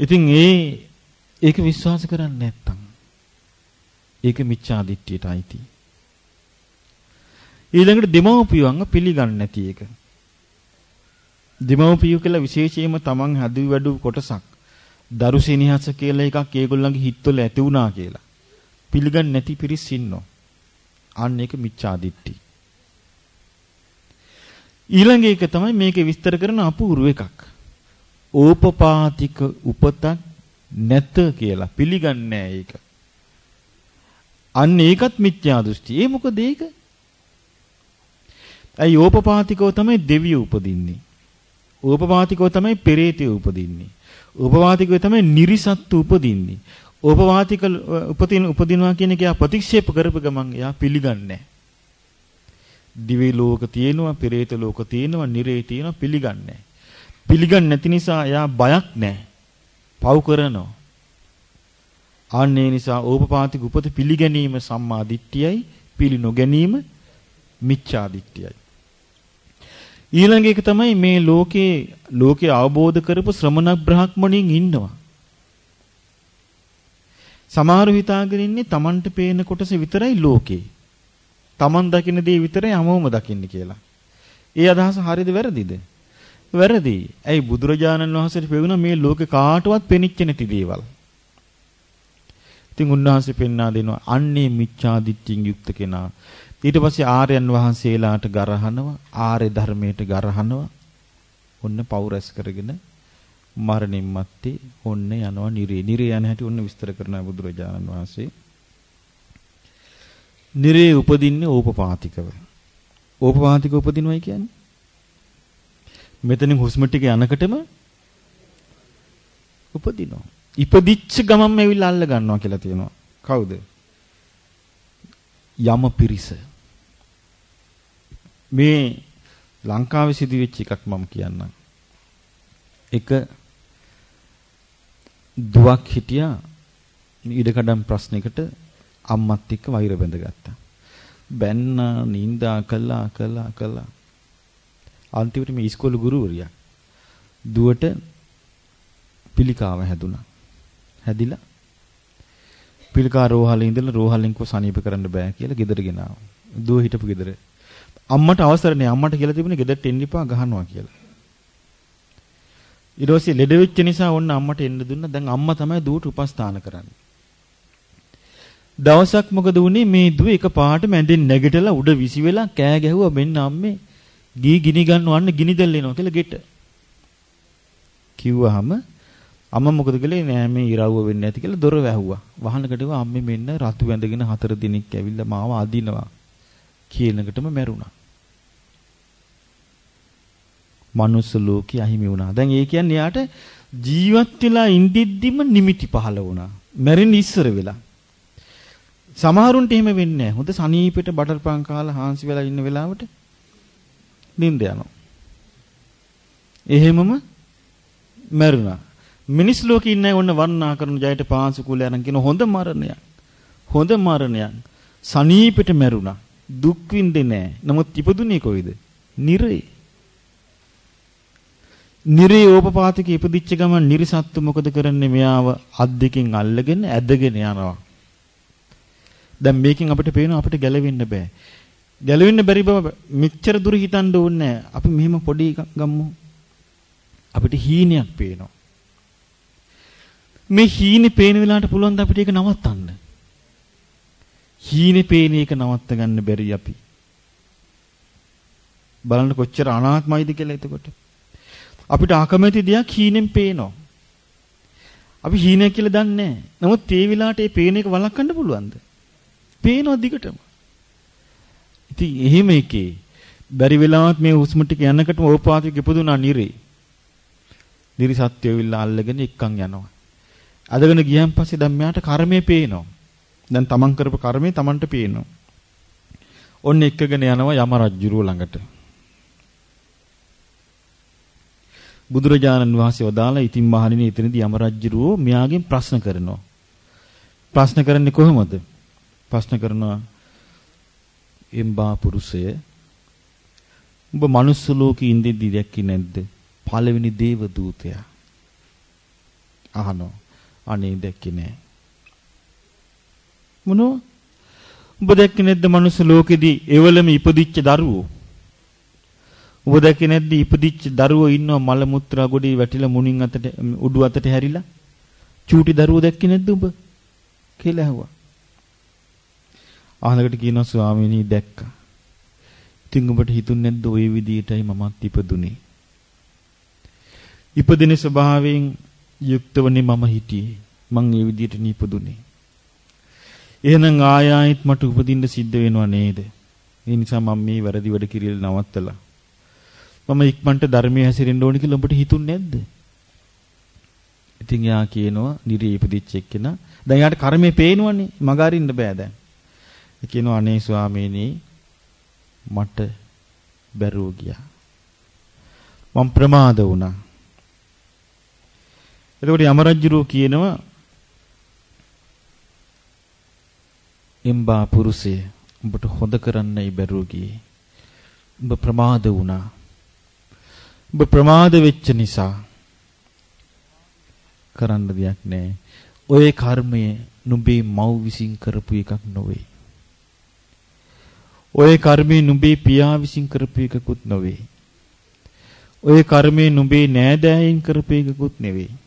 ඉතින් ඒ ඒක විශ්වාස කරන්නේ නැත්තම් ඒක මිච්ඡා දිට්ඨියට අයිති. ඊළඟට දෙමව්පියන්ව පිළිගන්නේ නැති එක. දෙමව්පියෝ කියලා විශේෂයෙන්ම තමන් හදුව වැඩු කොටසක් දරු සිනහස කියලා එකක් ඒගොල්ලන්ගේ හිතවල ඇති වුණා කියලා. පිළිගන්නේ නැති පිරිස් ඉන්නවා. අන්න ඒක මිච්ඡා දිට්ඨි. ඊළඟ එක තමයි මේකේ විස්තර කරන අපූර්ව එකක්. ඕපපාතික උපතක් නැත කියලා පිළිගන්නේ නැහැ ඒක. අන්න ඒකත් මිත්‍යා දෘෂ්ටි. ඒ මොකද ඒක? ඇයි ඕපපාතිකව තමයි දෙවියෝ උපදින්නේ. ඕපපාතිකව තමයි පෙරේතයෝ උපදින්නේ. ඕපපාතිකව තමයි නිරිසත්තු උපදින්නේ. ඕපපාතික උපදින උපදිනවා කියන එක යා ප්‍රතික්ෂේප කරපු ගමන් එයා පිළිගන්නේ දිවි ලෝක තියෙනවා, පෙරේත ලෝක තියෙනවා, නිරේ තියෙනවා පිළිගන්නේ පිළිගන්නේ නැති නිසා එයා බයක් නැහැ. පව් කරනවා. ආන්න ඒ නිසා ඕපපාතික උපත පිළිගැනීම සම්මා දිට්ඨියයි පිළි නොගැනීම මිච්ඡා දිට්ඨියයි. ඊළඟ එක තමයි මේ ලෝකේ ලෝකේ අවබෝධ කරපු ශ්‍රමණ බ්‍රහ්මණින් ඉන්නවා. සමහර හිතාගෙන ඉන්නේ Tamanට පේන කොටස විතරයි ලෝකේ. Taman දකින්න දේ විතරයි හැමෝම දකින්නේ කියලා. ඒ අදහස හරියද වැරදිද? වැරදි. ඇයි බුදුරජාණන් වහන්සේට පෙවුණා මේ ලෝකේ කාටවත් පෙනිච්ච නැති දේවල්. ඉතින් උන්වහන්සේ පෙන්වා දෙනවා අන්නේ මිච්ඡා දිට්ඨියෙන් යුක්ත කෙනා. ඊට පස්සේ ආර්යයන් වහන්සේලාට ගරහනවා ආර්ය ධර්මයට ගරහනවා. ඔන්න පෞරස් කරගෙන මරණින් මත්තේ ඔන්න යනවා නිරේ. නිරේ යන හැටි ඔන්න විස්තර කරන බුදුරජාණන් වහන්සේ. නිරේ උපදින්නේ ඕපපාතිකව. ඕපපාතික උපදිනවයි කියන්නේ මෙතනින් හුස්ම ටික යනකොටම උපදිනවා. ඉපදිච්ච ගමන්ම ඇවිල්ලා අල්ල ගන්නවා කියලා තියෙනවා. කවුද? යම පිරිස. මේ ලංකාවේ සිදුවෙච්ච එකක් මම කියන්නම්. එක දුවක් හිටියා ඉඩකඩම් ප්‍රශ්නයකට අම්මත් එක්ක වෛර බැඳගත්තා. බැන්නා නින්දා කළා කළා කළා. අන්තිමට මේ ඉස්කෝලේ ගුරුවරියා දුවට පිළිකාව හැදුනා. හැදිලා පිළිකා රෝහලේ ඉඳලා රෝහලෙන් කො සනීප කරන්න බෑ කියලා ගෙදර ගෙනාවා. දුව හිටපු ගෙදර. අම්මට අවසර නෑ අම්මට කියලා තිබුණේ ගෙදරට එන්න එපා ගහනවා කියලා. ඊට පස්සේ ලෙඩ වෙච්ච නිසා ඔන්න අම්මට එන්න දුන්නා. දැන් අම්මා තමයි දුවට උපස්ථාන කරන්නේ. දවසක් මොකද වුනේ මේ දුව එක පාට මැඳෙන් නැගිටලා උඩ විසි වෙලා කෑ ගැහුවා මෙන්න අම්මේ ගී ගිනි ගන්නවන්න ගිනි දැල් එනවා කියලා ගෙට. කිව්වහම අම්මා මොකද කළේ නෑ මේ ඉරව්ව වෙන්නේ නැති කියලා දොර වැහුවා. වහනකට ගිහුවා අම්මේ මෙන්න රතු වැඳගෙන හතර දිනක් ඇවිල්ලා මාව අදිනවා කියනකටම මැරුණා. මනුස්ස ලෝකේ අහිමි වුණා. දැන් ඒ කියන්නේ යාට ජීවත් වෙලා ඉඳිද්දිම නිමිති පහළ වුණා. මැරෙන්න ඉස්සර වෙලා. සමහරුන්ට එහෙම වෙන්නේ නැහැ. හොඳ සනීපෙට බටර් පාන් කාලා හාන්සි වෙලා ඉන්න වෙලාවට නිින්ද යනවා. එහෙමම මැරුණා. මිනිස් ලෝකේ ඉන්න අය ඔන්න වර්ණනා කරන ජයට පාංශු කුල යන කියන හොඳ මරණයක්. හොඳ මරණයක්. සනීපෙට මැරුණා. දුක් විඳින්නේ නැහැ. නමුත් ඉපදුනේ කොයිද? නිරේ. නිරේ ඕපපාතික ඉපදිච්ච ගමන් නිරිසත්තු මොකද කරන්නේ? මෙයාව අත් දෙකෙන් අල්ලගෙන ඇදගෙන යනවා. දැන් මේකෙන් අපිට පේනවා අපිට ගැලවෙන්න බෑ. ගැලවෙන්න බැරි බව මෙච්චර දුර හිතන්න ඕනේ අපි මෙහෙම පොඩි එකක් ගමු. අපිට හීනයක් පේනවා. මේ හීනේ පේන වෙලාවට පුළුවන් ද අපිට ඒක නවත්තන්න? හීනේ පේන එක නවත්ත ගන්න බැරි අපි. බලන්න කොච්චර අනාත්මයිද කියලා එතකොට. අපිට අකමැති දෙයක් හීනෙන් පේනවා. අපි හීනයක් කියලා දන්නේ නැහැ. නමුත් ඒ වෙලාවට ඒ පේන එක වළක්වන්න පුළුවන්ද? පේනවා දිගටම. ඉතින් එහෙම එකේ බැරි වෙලාවත් මේ හුස්ම ටික යනකොටම ඕපාතික ඉපදුනා නිරේ. නිරි සත්‍යය විල්ලා අල්ලගෙන එක්කන් යනවා. අදගෙන ගියන් පස්සේ දැන් මෙයාට කර්මය පේනවා. දැන් තමන් කරපු කර්මය තමන්ට පේනවා. ඔන්න එක්කගෙන යනවා යම රජුරුව ළඟට. බුදුරජාණන් වහන්සේ වදාලා ඉතින් මහණෙනි එතනදී යම රජුරුව මෙයාගෙන් ප්‍රශ්න කරනවා. ප්‍රශ්න කරන්නේ කොහොමද? ප්‍රශ්න කරනවා එම්බා පුරුෂය ඔබ මනුස්ස ලෝකේ ඉඳිද්දි දැක්කේ නැද්ද? පළවෙනි දේව දූතයා. අහනවා. අනේ දැක්කේ නෑ. මොනෝ? ඔබ දැක්කේ නැද්ද මනුස්ස ලෝකෙදී එවලම ඉපදිච්ච දරුවෝ? ඔබ දැක්කේ නැද්ද ඉපදිච්ච දරුවෝ ඉන්නව මල මුත්‍රා ගොඩේ වැටිලා මුණින් අතට උඩු අතට හැරිලා? චූටි දරුවෝ දැක්කේ නැද්ද ඔබ? කියලා ඇහුවා. අහලකට කියනවා ස්වාමීනි දැක්කා. ඉතින් ඔබට හිතුන්නේ නැද්ද ওই විදිහටයි මමත් ඉපදුනේ? ඉපදින ස්වභාවයෙන් යුක්තවනේ මම හිටියේ. මං ඒ විදිහට නිපදුනේ. එහෙනම් ආය ආයෙත් මට උපදින්න සිද්ධ වෙනව නේද? ඒ නිසා මම මේ වැරදි වැඩ කිරියල් නවත්තලා මම ඉක්මනට ධර්මයේ හැසිරෙන්න ඕනි කියලා ඔබට හිතුන්නේ නැද්ද? ඉතින් යා කියනවා නිරී ඉපදිච්ච එක්කෙනා දැන් යාට කර්මේ පේනවනේ මග අරින්න බෑ දැන්. ඒ කියනවා අනේ ස්වාමීනි මට බැරුව ගියා. මම ප්‍රමාද වුණා. එතකොට යමරජ්ජුරුව කියනවා එම්බා පුරුෂය උඹට හොඳ කරන්නයි බැරුව ගියේ. උඹ ප්‍රමාද වුණා. උඹ ප්‍රමාද වෙච්ච නිසා කරන්න දෙයක් නැහැ. ඔය කර්මය නුඹේ මව් විසින් කරපු එකක් නොවේ. ඔය කර්මය නුඹේ පියා විසින් කරපු එකකුත් නොවේ. ඔය කර්මය නුඹේ නෑදෑයින් කරපු එකකුත් නෙවෙයි.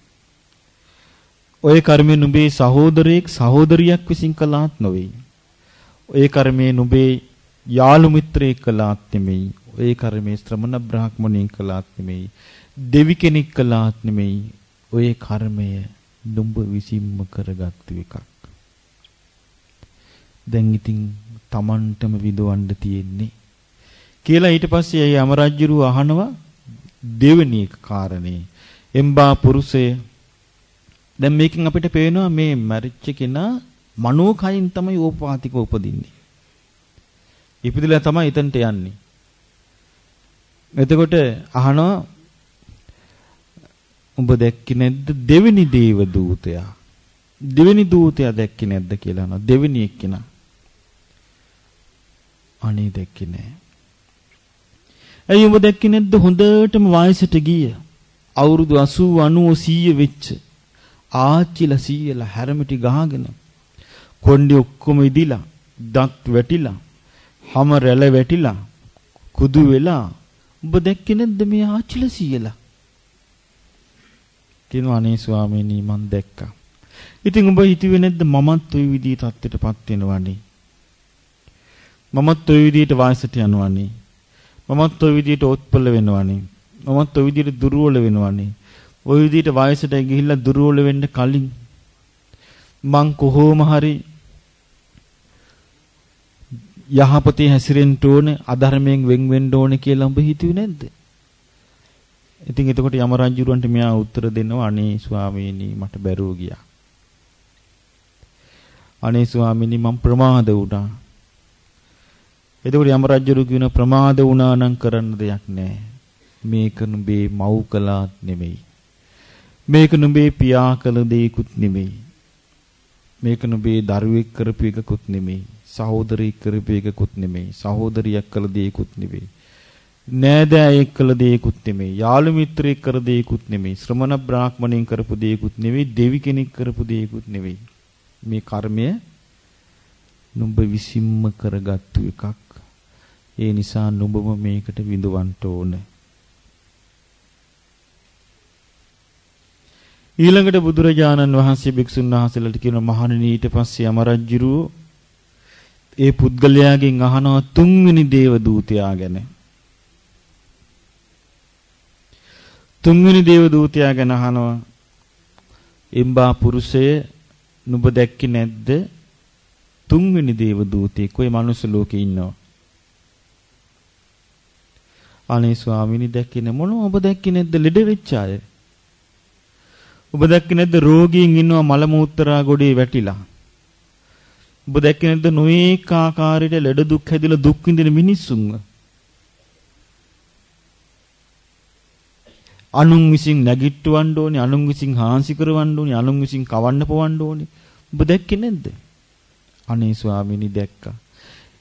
ඔය කර්මය නුඹේ සහෝදරයෙක් සහෝදරියක් විසින් කළාත් නොවේ. ඔය කර්මය නුඹේ යාළු මිත්‍රයෙක් කළාත් නෙමෙයි. ඔය කර්මය ශ්‍රමණ බ්‍රාහ්මණයෙන් කළාත් නෙමෙයි. දෙවි කෙනෙක් කළාත් නෙමෙයි ඔය කර්මය නුඹ විසින්ම කරගත්තු එකක්. දැන් ඉතින් Tamanටම විඳවන්න තියෙන්නේ කියලා ඊට පස්සේ ඒ අමරජ්ජුරු අහනවා දෙවෙනි කාරණේ එම්බා පුරුෂය දැන් මේකෙන් අපිට පේනවා මේ මරිච්ච කෙනා මනෝකයින් තමයි ඕපාතික උපදින්නේ. ඉපදිලා තමයි එතනට යන්නේ. එතකොට අහනවා උඹ දැක්කේ නැද්ද දෙවෙනි දේව දූතයා? දෙවෙනි දූතයා දැක්කේ නැද්ද කියලා අහනවා. දෙවෙනි එක්කිනා. අනේ දැක්කේ නෑ. ඇයි උඹ දැක්කේ නැද්ද හොඳටම වයසට ගිය අවුරුදු 80 90 100 වෙච්ච ආච්චිලා සීයලා හැරමිටි ගහගෙන කොණ්ඩි ඔක්කොම ඉදිලා දත් වැටිලා හැම රැළ වැටිලා කුදු වෙලා ඔබ දැක්කේ නැද්ද මේ ආච්චිලා සීයලා කියනවා අනේ ස්වාමීනි මං දැක්කා ඉතින් ඔබ හිතුවේ නැද්ද මමත් ওই විදිහේ තත්ත්වයටපත් වෙනවනේ මමත් ওই විදිහට වාසයට යනවනේ මමත් ওই විදිහට ඔත්පල වෙනවනේ මමත් ওই විදිහට දුර්වල වෙනවනේ ওই විදිහට වයසට ගිහිල්ලා දුර්වල වෙන්න කලින් මං කොහොම හරි යහපතේ හැසිරෙන්න ඕනේ අධර්මයෙන් වෙන් වෙන්න ඕනේ කියලා ඔබ හිතුවේ නැද්ද? ඉතින් එතකොට යම රජුරන්ට මෙයා උත්තර දෙනවා අනේ ස්වාමීනි මට බැරුව ගියා. අනේ ස්වාමීනි මම ප්‍රමාද වුණා. එතකොට යම රජුරු කියන ප්‍රමාද වුණා නම් කරන්න දෙයක් නැහැ. මේක නුඹේ මව් කලාත් නෙමෙයි. මේක නුඹේ පියා කළ දෙයක්ුත් නෙමෙයි. මේක නුඹේ දරුවෙක් කරපු එකකුත් නෙමෙයි. සහෝදරයෙක් කරපු එකකුත් නෙමෙයි. සහෝදරියක් කළ දෙයක්ුත් නෙමෙයි. නෑදෑයෙක් කළ දෙයක්ුත් නෙමෙයි. යාළු මිත්‍රයෙක් කර දෙයක්ුත් නෙමෙයි. ශ්‍රමණ බ්‍රාහ්මණයෙන් කරපු දෙයක්ුත් නෙමෙයි. දෙවි කෙනෙක් කරපු දෙයක්ුත් නෙමෙයි. මේ කර්මය නුඹ විසින්ම කරගත්තු එකක්. ඒ නිසා නුඹම මේකට විඳවන්න ඕනේ. ඊළඟට බුදුරජාණන් වහන්සේ භික්ෂුන් වහන්සේලාට කියන මහණෙනි ඊට පස්සේ අමරජ්ජුරුව ඒ පුද්ගලයාගෙන් අහනවා තුන්වෙනි දේව දූතයා ගැන. තුන්වෙනි දේව දූතයා ගැන අහනවා එම්බා පුරුෂය නුඹ දැක්කේ නැද්ද තුන්වෙනි දේව දූතයෙක් ඔය මනුස්ස ලෝකේ ඉන්නවා. අනේ ස්වාමීනි දැක්කේ නැ මොනව ඔබ දැක්කේ නැද්ද ලෙඩ වෙච්ච අය? ඔබ දැක්කේ නැද්ද රෝගීන් ඉන්නවා මල මූත්‍රා ගොඩේ වැටිලා. ඔබ දැක්කේ නැද්ද නොඒක ආකාරයට ලෙඩ දුක් හැදිලා දුක් විඳින මිනිස්සුන්ව. අනුන් විසින් නැගිට්ටවන්න ඕනේ, අනුන් විසින් හාන්සි කරවන්න ඕනේ, අනුන් විසින් කවන්න පොවන්න ඕනේ. ඔබ දැක්කේ නැද්ද? අනේ ස්වාමීනි දැක්කා.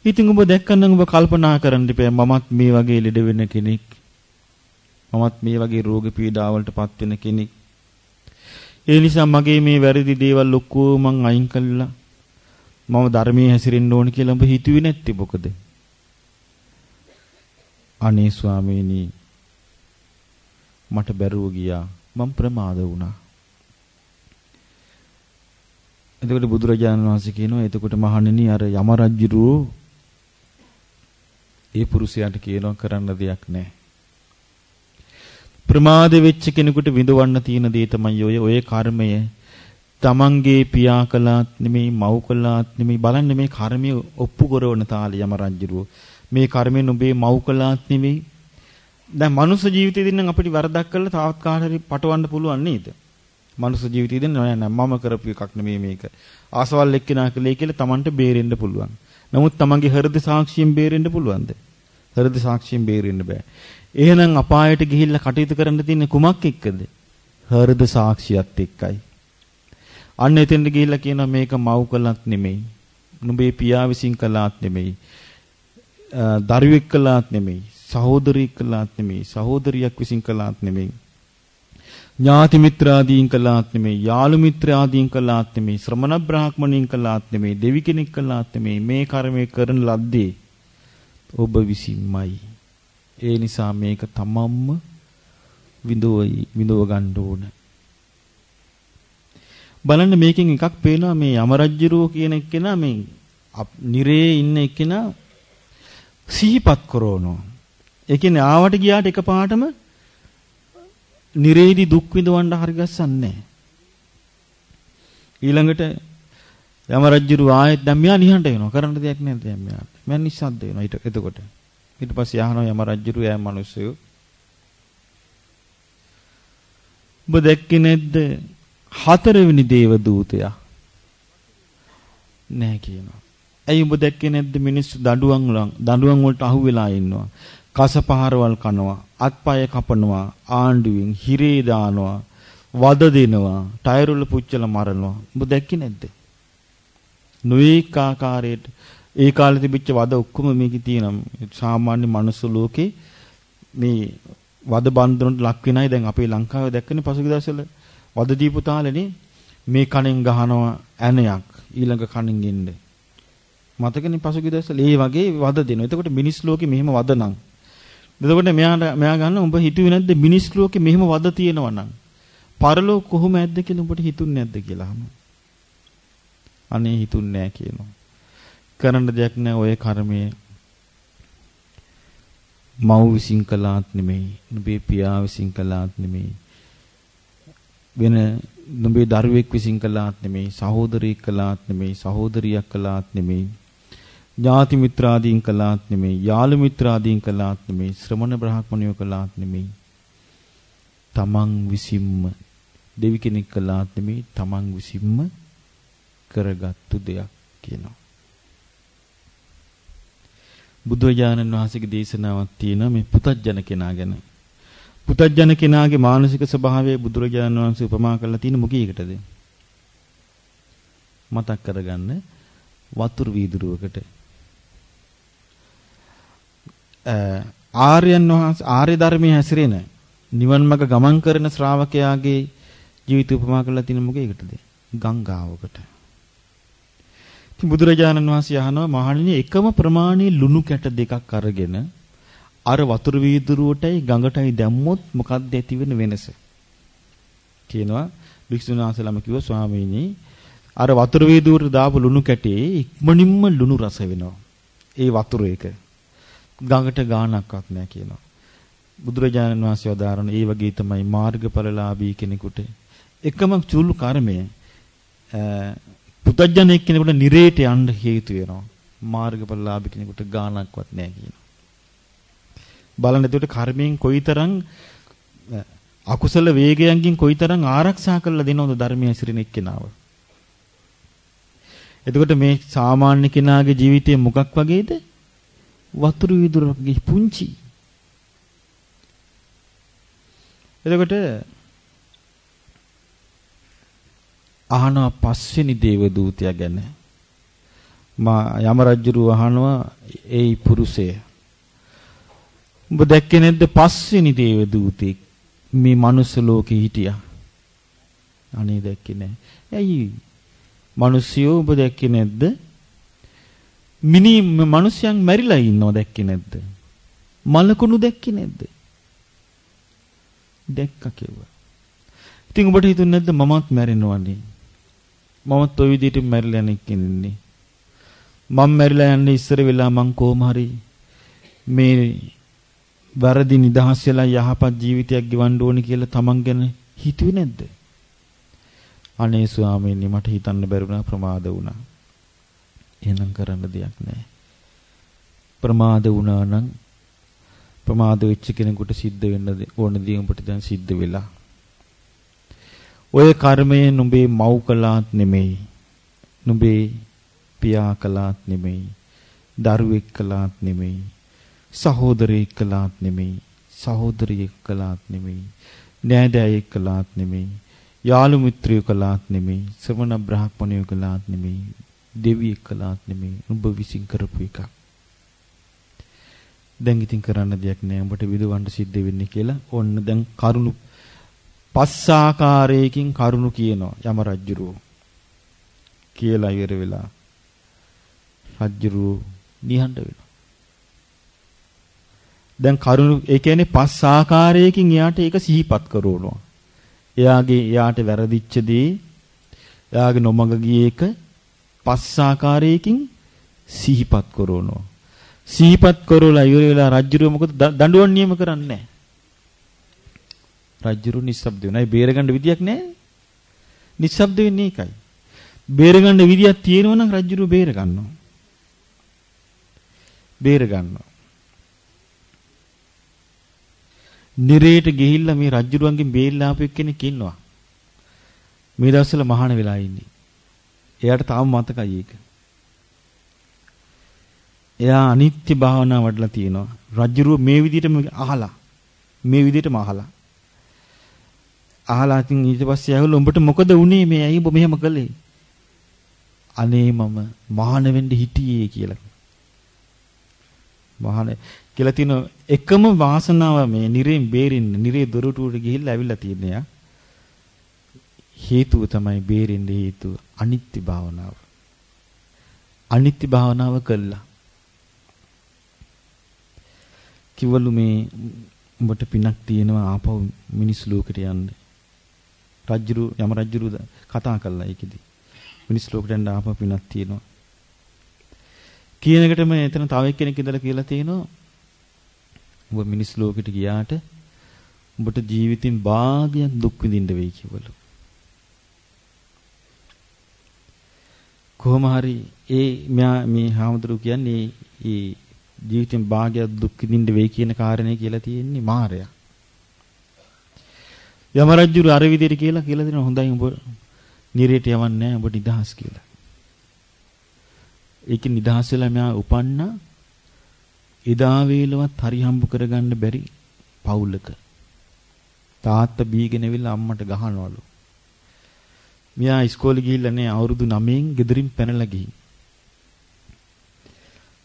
ඉතින් ඔබ දැක්කනම් ඔබ කල්පනා කරන්න ඉපෑ මමත් මේ වගේ ලෙඩ වෙන කෙනෙක්. මමත් මේ වගේ රෝග පීඩාවලටපත් වෙන කෙනෙක්. ඒ නිසා මගේ මේ වැරදි දේවල් ඔක්කොම මං අයින් කළා. මම ධර්මයේ හැසිරෙන්න ඕන කියලා ඔබ හිතුවේ නැත්තේ මොකද? අනේ ස්වාමීනි මට බැරුව ගියා. මම ප්‍රමාද වුණා. එතකොට බුදුරජාණන් වහන්සේ කියනවා එතකොට මහණෙනි අර යම රජුරෝ ඒ පුරුෂයාට කියනවා කරන්න දෙයක් නැහැ. ප්‍රමාද වෙච්ච කෙනෙකුට විඳවන්න තියෙන දේ තමයි ඔය ඔය කර්මය. තමන්ගේ පියා කළාත් නෙමෙයි මව් කළාත් නෙමෙයි බලන්න මේ කර්මය ඔප්පු කරන තාලේ යම රජුරුව මේ කර්මය නුඹේ මව් කළාත් නෙමෙයි. දැන් මනුස්ස ජීවිතේදී නම් අපිට වරදක් කළා තාවත් කාටරි පටවන්න පුළුවන් නේද? මනුස්ස ජීවිතේදී නෑ නෑ මම කරපු එකක් නෙමෙයි මේක. ආසවල් එක්කිනා කළේ කියලා Tamanට බේරෙන්න පුළුවන්. නමුත් Tamanගේ හෘද සාක්ෂියෙන් බේරෙන්න පුළුවන්ද? හෘද සාක්ෂියෙන් බේරෙන්න බෑ. එහෙනම් අපායට ගිහිල්ලා කටයුතු කරන්න තියෙන්නේ කුමක් එක්කද? හෘද සාක්ෂියත් එක්කයි. අන්න එතෙන්ට ගිහිල්ලා කියනවා මේක මව් කළත් නෙමෙයි. නුඹේ පියා විසින් කළාත් නෙමෙයි. දරුවෙක් කළාත් නෙමෙයි. සහෝදරියෙක් කළාත් නෙමෙයි. සහෝදරියක් විසින් කළාත් නෙමෙයි. ඥාති මිත්‍රාදීන් කළාත් නෙමෙයි. යාළු මිත්‍රාදීන් කළාත් නෙමෙයි. ශ්‍රමණ බ්‍රාහ්මණීන් කළාත් නෙමෙයි. දෙවි කෙනෙක් කළාත් නෙමෙයි. මේ කර්මය කරන ලද්දේ ඔබ විසින්මයි. ඒ නිසා මේක තමන්ම විඳවයි විඳව ගන්න ඕන. බලන්න මේකෙන් එකක් පේනවා මේ යමරජ්ජුරුව කියන එක්කෙනා මේ නිරේ ඉන්න එක්කෙනා සිහිපත් කරනවා. ඒ කියන්නේ ආවට ගියාට එකපාරටම නිරේදි දුක් විඳවන්න හරි ගස්සන්නේ ඊළඟට යම රජුරු ආයෙත් දැන් මෙයා නිහඬ වෙනවා. කරන්න දෙයක් නැහැ දැන් මෙයාට. මම නිස්සද්ද වෙනවා ඊට එතකොට. ඊට පස්සේ අහනවා යම රජුරු ඈ මිනිස්සු. ඔබ දැක්කේ නැද්ද හතරවෙනි දේව දූතයා? නැහැ කියනවා. ඇයි ඔබ දැක්කේ නැද්ද මිනිස්සු දඬුවම් දඬුවම් වලට අහු වෙලා ඉන්නවා. කසපහරවල් කනවා, අත්පය කපනවා, ආණ්ඩුවෙන් හිරේ දානවා, වද දෙනවා, ටයර් වල පුච්චලා මරනවා. ඔබ දැක්කේ නැද්ද? නොඒක ආකාරයට ඒ කාලේ තිබිච්ච වද ඔක්කොම මේකේ තියෙනවා. සාමාන්‍ය මනුස්ස ලෝකේ මේ වද බන්ධනට ලක් වෙනයි දැන් අපේ ලංකාවේ දැක්කනේ පසුගිය දවස්වල වද දීපු තාලෙනේ මේ කණෙන් ගහනවා ඇණයක් ඊළඟ කණෙන් එන්නේ. මතකනේ පසුගිය දවස්වල ඒ වගේ වද දෙනවා. එතකොට මිනිස් ලෝකේ මෙහෙම වද නම්. එතකොට මෙයාට මෙයා ගන්න උඹ හිතුවේ නැද්ද මිනිස් ලෝකේ මෙහෙම වද තියෙනවා නම්. පරලෝක කොහොම ඇද්ද කියලා උඹට හිතුන්නේ නැද්ද කියලා අහනවා. අනේ හිතුන්නේ නැහැ කියනවා. කරන්න දෙයක් නැහැ ඔය කර්මයේ. මව් විසින් කළාත් නෙමෙයි, නුඹේ පියා විසින් කළාත් නෙමෙයි. වෙන නුඹේ දරුවෙක් විසින් කළාත් නෙමෙයි, සහෝදරයෙක් කළාත් නෙමෙයි, සහෝදරියක් කළාත් නෙමෙයි. ඥාති මිත්‍රාදීන් කළාත් නෙමෙයි, යාළු මිත්‍රාදීන් කළාත් නෙමෙයි, ශ්‍රමණ බ්‍රහ්මණයෝ කළාත් නෙමෙයි. තමන් විසින්ම දෙවි කෙනෙක් කළාත් නෙමෙයි, තමන් විසින්ම කරගත්තු දෙයක් කියනවා. බුදුරජාණන් වහන්සේගේ දේශනාවක් තියෙනවා මේ පුතජන කෙනා ගැන. පුතජන කෙනාගේ මානසික ස්වභාවය බුදුරජාණන් වහන්සේ උපමා කරලා තියෙන මොකීකටද? මතක් කරගන්න වතුරු වීදුරුවකට. ආර්යයන් වහන්සේ ආර්ය ධර්මයේ හැසිරෙන නිවන් මඟ ගමන් කරන ශ්‍රාවකයාගේ ජීවිත උපමා කරලා තියෙන මොකේකටද? ගංගාවකට. ඉතින් බුදුරජාණන් වහන්සේ අහනවා මහණෙනි එකම ප්‍රමාණයේ ලුණු කැට දෙකක් අරගෙන අර වතුර වීදුරුවටයි ගඟටයි දැම්මොත් මොකක්ද ඇති වෙන වෙනස? කියනවා භික්ෂුන් වහන්සේලාම කිව්වා ස්වාමීනි අර වතුර වීදුරුවට දාපු ලුණු කැටේ ඉක්මනින්ම ලුණු රස වෙනවා. ඒ වතුර එක. ගඟට ගානක්වත් නැහැ කියනවා. බුදුරජාණන් වහන්සේ වදාරන ඒ වගේ තමයි මාර්ගඵලලාභී කෙනෙකුට එකම චුල්ලු කර්මය පුතඥයෙක් කෙනෙකුට නිරේට යන්න හේතු වෙනවා. මාර්ගඵලලාභී කෙනෙකුට ගාණක්වත් නැහැ කියනවා. බලන්න එතකොට කර්මයෙන් කොයිතරම් අකුසල වේගයන්ගෙන් කොයිතරම් ආරක්ෂා කරලා දෙනවද ධර්මයේ හැසිරෙන එක්කෙනාව. එතකොට මේ සාමාන්‍ය කෙනාගේ ජීවිතය මොකක් වගේද? වතුරු විදුරගේ පුංචි. එතකොට අහනවා පස්වෙනි දේව දූතයා ගැන. මා යම රජුරු අහනවා ඒයි පුරුෂය. ඔබ දැක්කේ නැද්ද පස්වෙනි දේව දූතෙක් මේ මනුස්ස ලෝකේ හිටියා? අනේ දැක්කේ නැහැ. ඇයි? මිනිස්සුયો ඔබ දැක්කේ නැද්ද? මිනි මිනිසයන් මැරිලා ඉන්නව දැක්කේ නැද්ද? මලකුණු දැක්කේ නැද්ද? දැක්කා කිව්වා. ඉතින් ඔබට හිතුන්නේ නැද්ද මමත් මැරෙනවනේ? මමත් ওই විදිහට මැරිලා යන ඉන්නේ. මම මැරිලා යන්නේ ඉස්සර වෙලා මං කොහොම හරි මේ වැරදි නිදහස් වෙලා යහපත් ජීවිතයක් ගෙවන්න ඕනි කියලා තමන් ගැන හිතුවේ නැද්ද? අනේ ස්වාමීනි මට හිතන්න බැරුණා ප්‍රමාද වුණා. එහෙනම් කරන්න දෙයක් නැහැ. ප්‍රමාද වුණා නම් ප්‍රමාද වෙච්ච කෙනෙකුට සිද්ධ වෙන්න ඕන දේ උඹට දැන් සිද්ධ වෙලා. ඔය කර්මය නුඹේ මව් කළාත් නෙමෙයි. නුඹේ පියා කළාත් නෙමෙයි. දරුවෙක් කළාත් නෙමෙයි. සහෝදරයෙක් කළාත් නෙමෙයි. සහෝදරියෙක් කළාත් නෙමෙයි. නෑදෑයෙක් කළාත් නෙමෙයි. යාළු මිත්‍රයෙක් කළාත් නෙමෙයි. ශ්‍රමණ බ්‍රහ්මණයෙක් කළාත් නෙමෙයි. දෙවියෙක් කළාත් නෙමෙයි. නුඹ විසින් කරපු එකක්. දැන් ඉතින් කරන්න දෙයක් නෑ. උඹට විදවන්න සිද්ධ වෙන්නේ කියලා. ඔන්න දැන් කරුණු පස් ආකාරයකින් කරුණු කියනවා යම රජ්ජුරුව. කියලා ඉවර වෙලා රජ්ජුරුව නිහඬ වෙනවා. දැන් කරුණු ඒ කියන්නේ පස් ආකාරයකින් එයාට ඒක සිහිපත් කරවනවා. එයාගේ එයාට වැරදිච්ච දේ එයාගේ නොමග ගිය එක පස් ආකාරයකින් සිහිපත් කරවනවා. සිහිපත් කරවලා ඉවර වෙලා රජ්ජුරුව මොකද දඬුවම් නියම කරන්නේ නැහැ. රජ්ජුරු නිස්සබ්ද වෙනවා. ඒ බේරගන්න විදියක් නැහැ. නිස්සබ්ද වෙන්නේ ඒකයි. බේරගන්න විදියක් තියෙනවා නම් රජ්ජුරු බේර ගන්නවා. බේර ගන්නවා. නිරේට ගිහිල්ලා මේ රජ්ජුරුවන්ගෙන් බේරිලා ආපු කෙනෙක් ඉන්නවා. මේ දවස්වල මහාන වෙලා ඉන්නේ. එයාට තාම මතකයි ඒක. එයා අනිත්‍ය භාවනාව වඩලා තියෙනවා. රජ්ජුරුව මේ විදිහටම අහලා මේ විදිහටම අහලා. අහලා ඉතින් ඊට පස්සේ ඇහුවලු උඹට මොකද වුනේ මේ ඇයි ඔබ මෙහෙම කළේ? අනේ මම මහාන වෙන්න හිටියේ කියලා. මහාන කියලා තියෙන එකම වාසනාව මේ නිරෙන් බේරින්න නිරේ දොරටුවට ගිහිල්ලා ඇවිල්ලා තියෙනවා. හේතුව තමයි බේරෙන්න හේතුව අනිත්‍ය භාවනාව. අනිත්‍ය භාවනාව කළා. කිව්වලු මේ උඹට පිනක් තියෙනවා ආපහු මිනිස් ලෝකෙට යන්න. රජ්ජුරු යම රජ්ජුරු කතා කළා ඒකෙදි. මිනිස් ලෝකෙට යන්න ආපහු පිනක් තියෙනවා. කියන එකටම එතන තව එක්කෙනෙක් ඉඳලා කියලා තියෙනවා. උඹ මිනිස් ලෝකෙට ගියාට උඹට ජීවිතින් භාගයක් දුක් විඳින්න වෙයි කිව්වලු. කොහොම හරි ඒ මෙයා මේ හාමුදුරුවෝ කියන්නේ ඒ ජීවිතෙන් භාගයක් දුක් විඳින්න වෙයි කියන කාරණේ කියලා තියෙන්නේ මායя. යම රජුරු අර විදිහට කියලා කියලා දෙනවා හොඳයි උඹ නිරේට යවන්නේ නැහැ උඹ නිදහස් කියලා. ඒක නිදහස් වෙලා මෙයා උපන්නා එදා වේලවත් හරි හම්බ කරගන්න බැරි පවුලක. තාත්තා බීගෙන ඇවිල්ලා අම්මට ගහනවලු. මෙයා ඉස්කෝලේ ගිහිල්ලා නේ අවුරුදු 9න් ගෙදරින් පැනලා ගිහින්.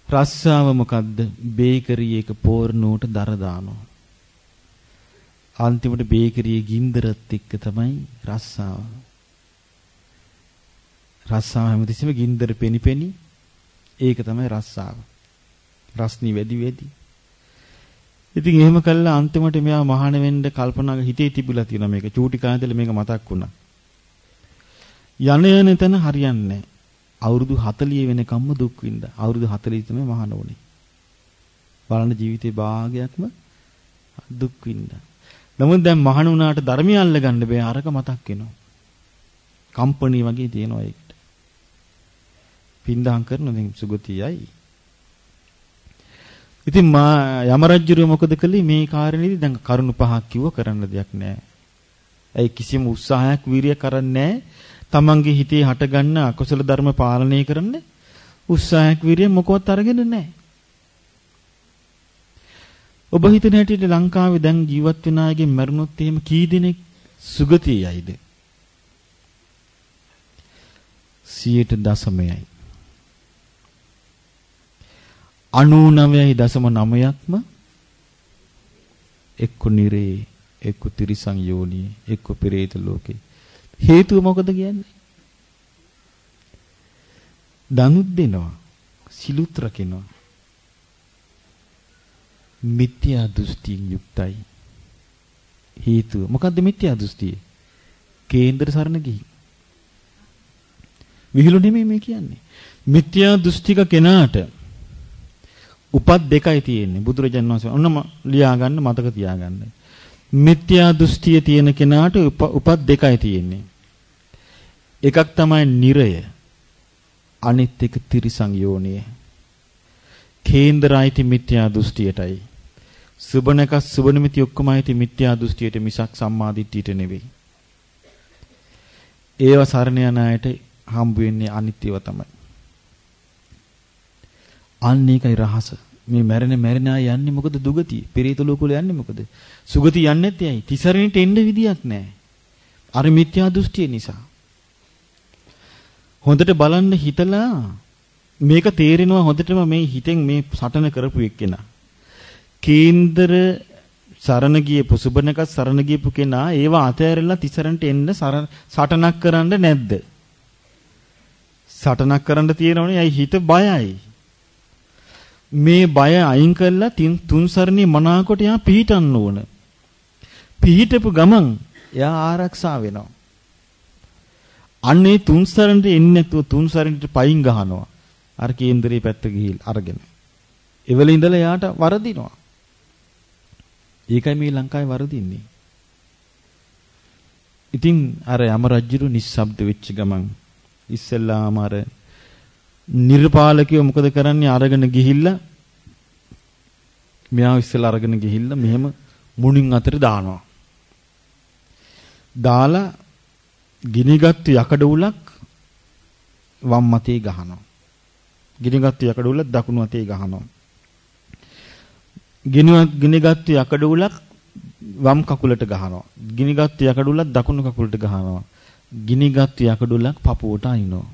රස්සාව මොකද්ද? බේකරි එක පෝරණුවට දර දානවා. අන්තිමට බේකරියේ ගින්දරත් එක්ක තමයි රස්සාව. රස්සාව හැමතිස්සෙම ගින්දර පෙනිපෙනි ඒක තමයි රස්සාව. රස්නි වැඩි වැඩි. ඉතින් එහෙම කළා අන්තිමට මෙයා මහාන වෙන්න කල්පනා හිතේ තිබුලා තියෙනවා මේක. චූටි කාලේ මේක මතක් වුණා. යන යන තැන හරියන්නේ අවුරුදු 40 වෙනකම්ම දුක් විඳා. අවුරුදු 40 තමයි මහාන වුණේ. බලන්න ජීවිතේ භාගයක්ම දුක් විඳා. නමුත් දැන් මහාන වුණාට ධර්මය අල්ලගන්න බෑ අරක මතක් වෙනවා. කම්පණි වගේ තියෙනවා ඒකට. පින්දාම් කරන දැන් සුගතියයි. ඉතින් මා යමරජ්ජුරුව මොකද කළේ මේ කාරණේදී දැන් කරුණු පහක් කිව්ව කරන්න දෙයක් නැහැ. ඇයි කිසිම උත්සාහයක් වීරිය කරන්නේ නැහැ. තමන්ගේ හිතේ හටගන්න අකුසල ධර්ම පාලනය කරන්න උත්සාහයක් විරිය මොකවත් අරගෙන නැහැ. ඔබ හිතන හැටියට ලංකාවේ දැන් ජීවත් වෙන අයගෙන් මරුණොත් එහෙම කී දෙනෙක් සුගතියයිද? 100.9යි. 99.9ක්ම එක්ක නිරේ එක්ක තිරිසන් යෝනියේ එක්ක පෙරේත ලෝකේ හේතුව මොකද කියන්නේ? දනුත් දෙනවා. සිලුත් රකිනවා. මිත්‍යා දෘෂ්ටියෙන් යුක්තයි. හේතුව මොකද්ද මිත්‍යා දෘෂ්ටිය? කේන්දර සරණ ගිහි. විහිළු නෙමෙයි මේ කියන්නේ. මිත්‍යා දෘෂ්ටික කෙනාට උපත් දෙකයි තියෙන්නේ. බුදුරජාණන් වහන්සේ ඔන්නම ලියා ගන්න මතක තියාගන්න. මිත්‍යා දෘෂ්ටිය තියෙන කෙනාට උපත් දෙකයි තියෙන්නේ. එකක් තමයි නිරය. අනිත් එක තිරිසං යෝනිය. කේන්දරයිති මිත්‍යා දෘෂ්ටියටයි. සුබනක සුබනිමිති ඔක්කොම ඇති මිත්‍යා දෘෂ්ටියට මිසක් සම්මාදිට්ඨියට නෙවෙයි. ඒව සරණ යන අයට හම්බ වෙන්නේ අනිත්‍යව තමයි. අන්න ඒකයි රහස. මේ මැරෙන මැරෙන අය යන්නේ මොකද දුගතිය? පෙරේත ලෝකවල යන්නේ මොකද? සුගති යන්නේ නැත්තේ ඇයි? තිසරණට එන්න විදියක් නැහැ. අර මිත්‍යා දෘෂ්ටිය නිසා. හොඳට බලන්න හිතලා මේක තේරෙනවා හොඳටම මේ හිතෙන් මේ සටන කරපු එක්කෙනා. කේන්දර සරණ ගියපු සුබනකත් සරණ ගියපු කෙනා ඒව අතෑරලා තිසරණට එන්න සටනක් කරන්න නැද්ද? සටනක් කරන්න තියෙනවනේ. අයි හිත බයයි. මේ බය අයින් කරලා තුන් සරණේ මනාකොට යා පිහිටන්න ඕන. පිහිටපු ගමන් එයා ආරක්ෂා වෙනවා. අන්නේ තුන් සරණට එන්නේ නැතුව තුන් සරණට පයින් ගහනවා. අර කේන්දරේ පැත්ත ගිහිල් අරගෙන. එවල ඉඳලා යාට වරදිනවා. ඒකයි මේ ලංකාවේ වරදින්නේ. ඉතින් අර යම රජුරු නිස්සබ්ද වෙච්ච ගමන් ඉස්සෙල්ලාම අර නිර්පාලකයෝ මොකද කරන්නේ අරගෙන ගිහිල්ලා මෙයා ඉස්සෙල්ලා අරගෙන ගිහිල්ලා මෙහෙම මුණින් අතර දානවා. දාලා ගිනිගත් යකඩ උලක් වම් අතේ ගහනවා. ගිනිගත් යකඩ උල දකුණු අතේ ගහනවා. ගිනිවත් ගිනිගත් යකඩ උලක් වම් කකුලට ගහනවා. ගිනිගත් යකඩ උලක් දකුණු කකුලට ගහනවා. ගිනිගත් යකඩ උලක් පපුවට අයින්නවා.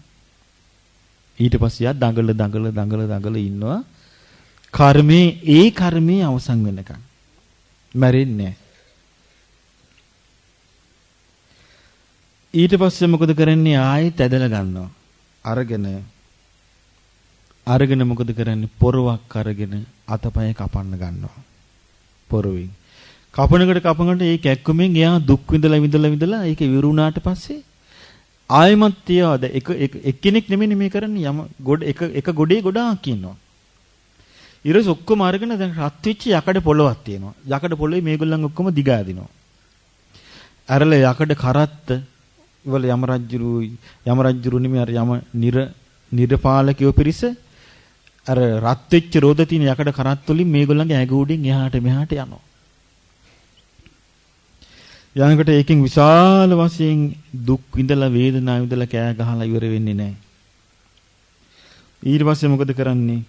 ඊට පස්සේ යා දඟල දඟල දඟල දඟල ඉන්නවා. කර්මේ ඒ කර්මේ අවසන් වෙනකන්. මැරෙන්නේ ඊට පස්සේ මොකද කරන්නේ ආයෙත් ඇදලා ගන්නවා. අරගෙන අරගෙන මොකද කරන්නේ පොරවක් අරගෙන අතපය කපන්න ගන්නවා. පොරවෙන්. කපනකට කපනකට ඒ කැක්කුමෙන් එයා දුක් විඳලා විඳලා විඳලා ඒක විරුණාට පස්සේ ආයමත් තියවද එක එක්කෙනෙක් නෙමෙයි මේ කරන්නේ යම ගොඩ එක එක ගොඩේ ගොඩාක් ඉන්නවා. ඊරස් ඔක්කොම අරගෙන දැන් රත් වෙච්ච යකඩ පොළවක් තියෙනවා. යකඩ පොළවේ මේගොල්ලන් ඔක්කොම දිගා දිනවා. අරල යකඩ කරත්ත ඉවල යම රජුරු යම රජුරු නෙමෙයි අර යම නිර නිරපාලකයෝ පිරිස අර රත් වෙච්ච රෝද තියෙන යකඩ කරත් වලින් මේගොල්ලන්ගේ ඇඟ උඩින් එහාට මෙහාට යනවා. යනකොට ඒකෙන් විශාල වශයෙන් දුක් විඳලා වේදනාව විඳලා කෑ ගහලා ඉවර වෙන්නේ නැහැ. ඊට පස්සේ මොකද කරන්නේ?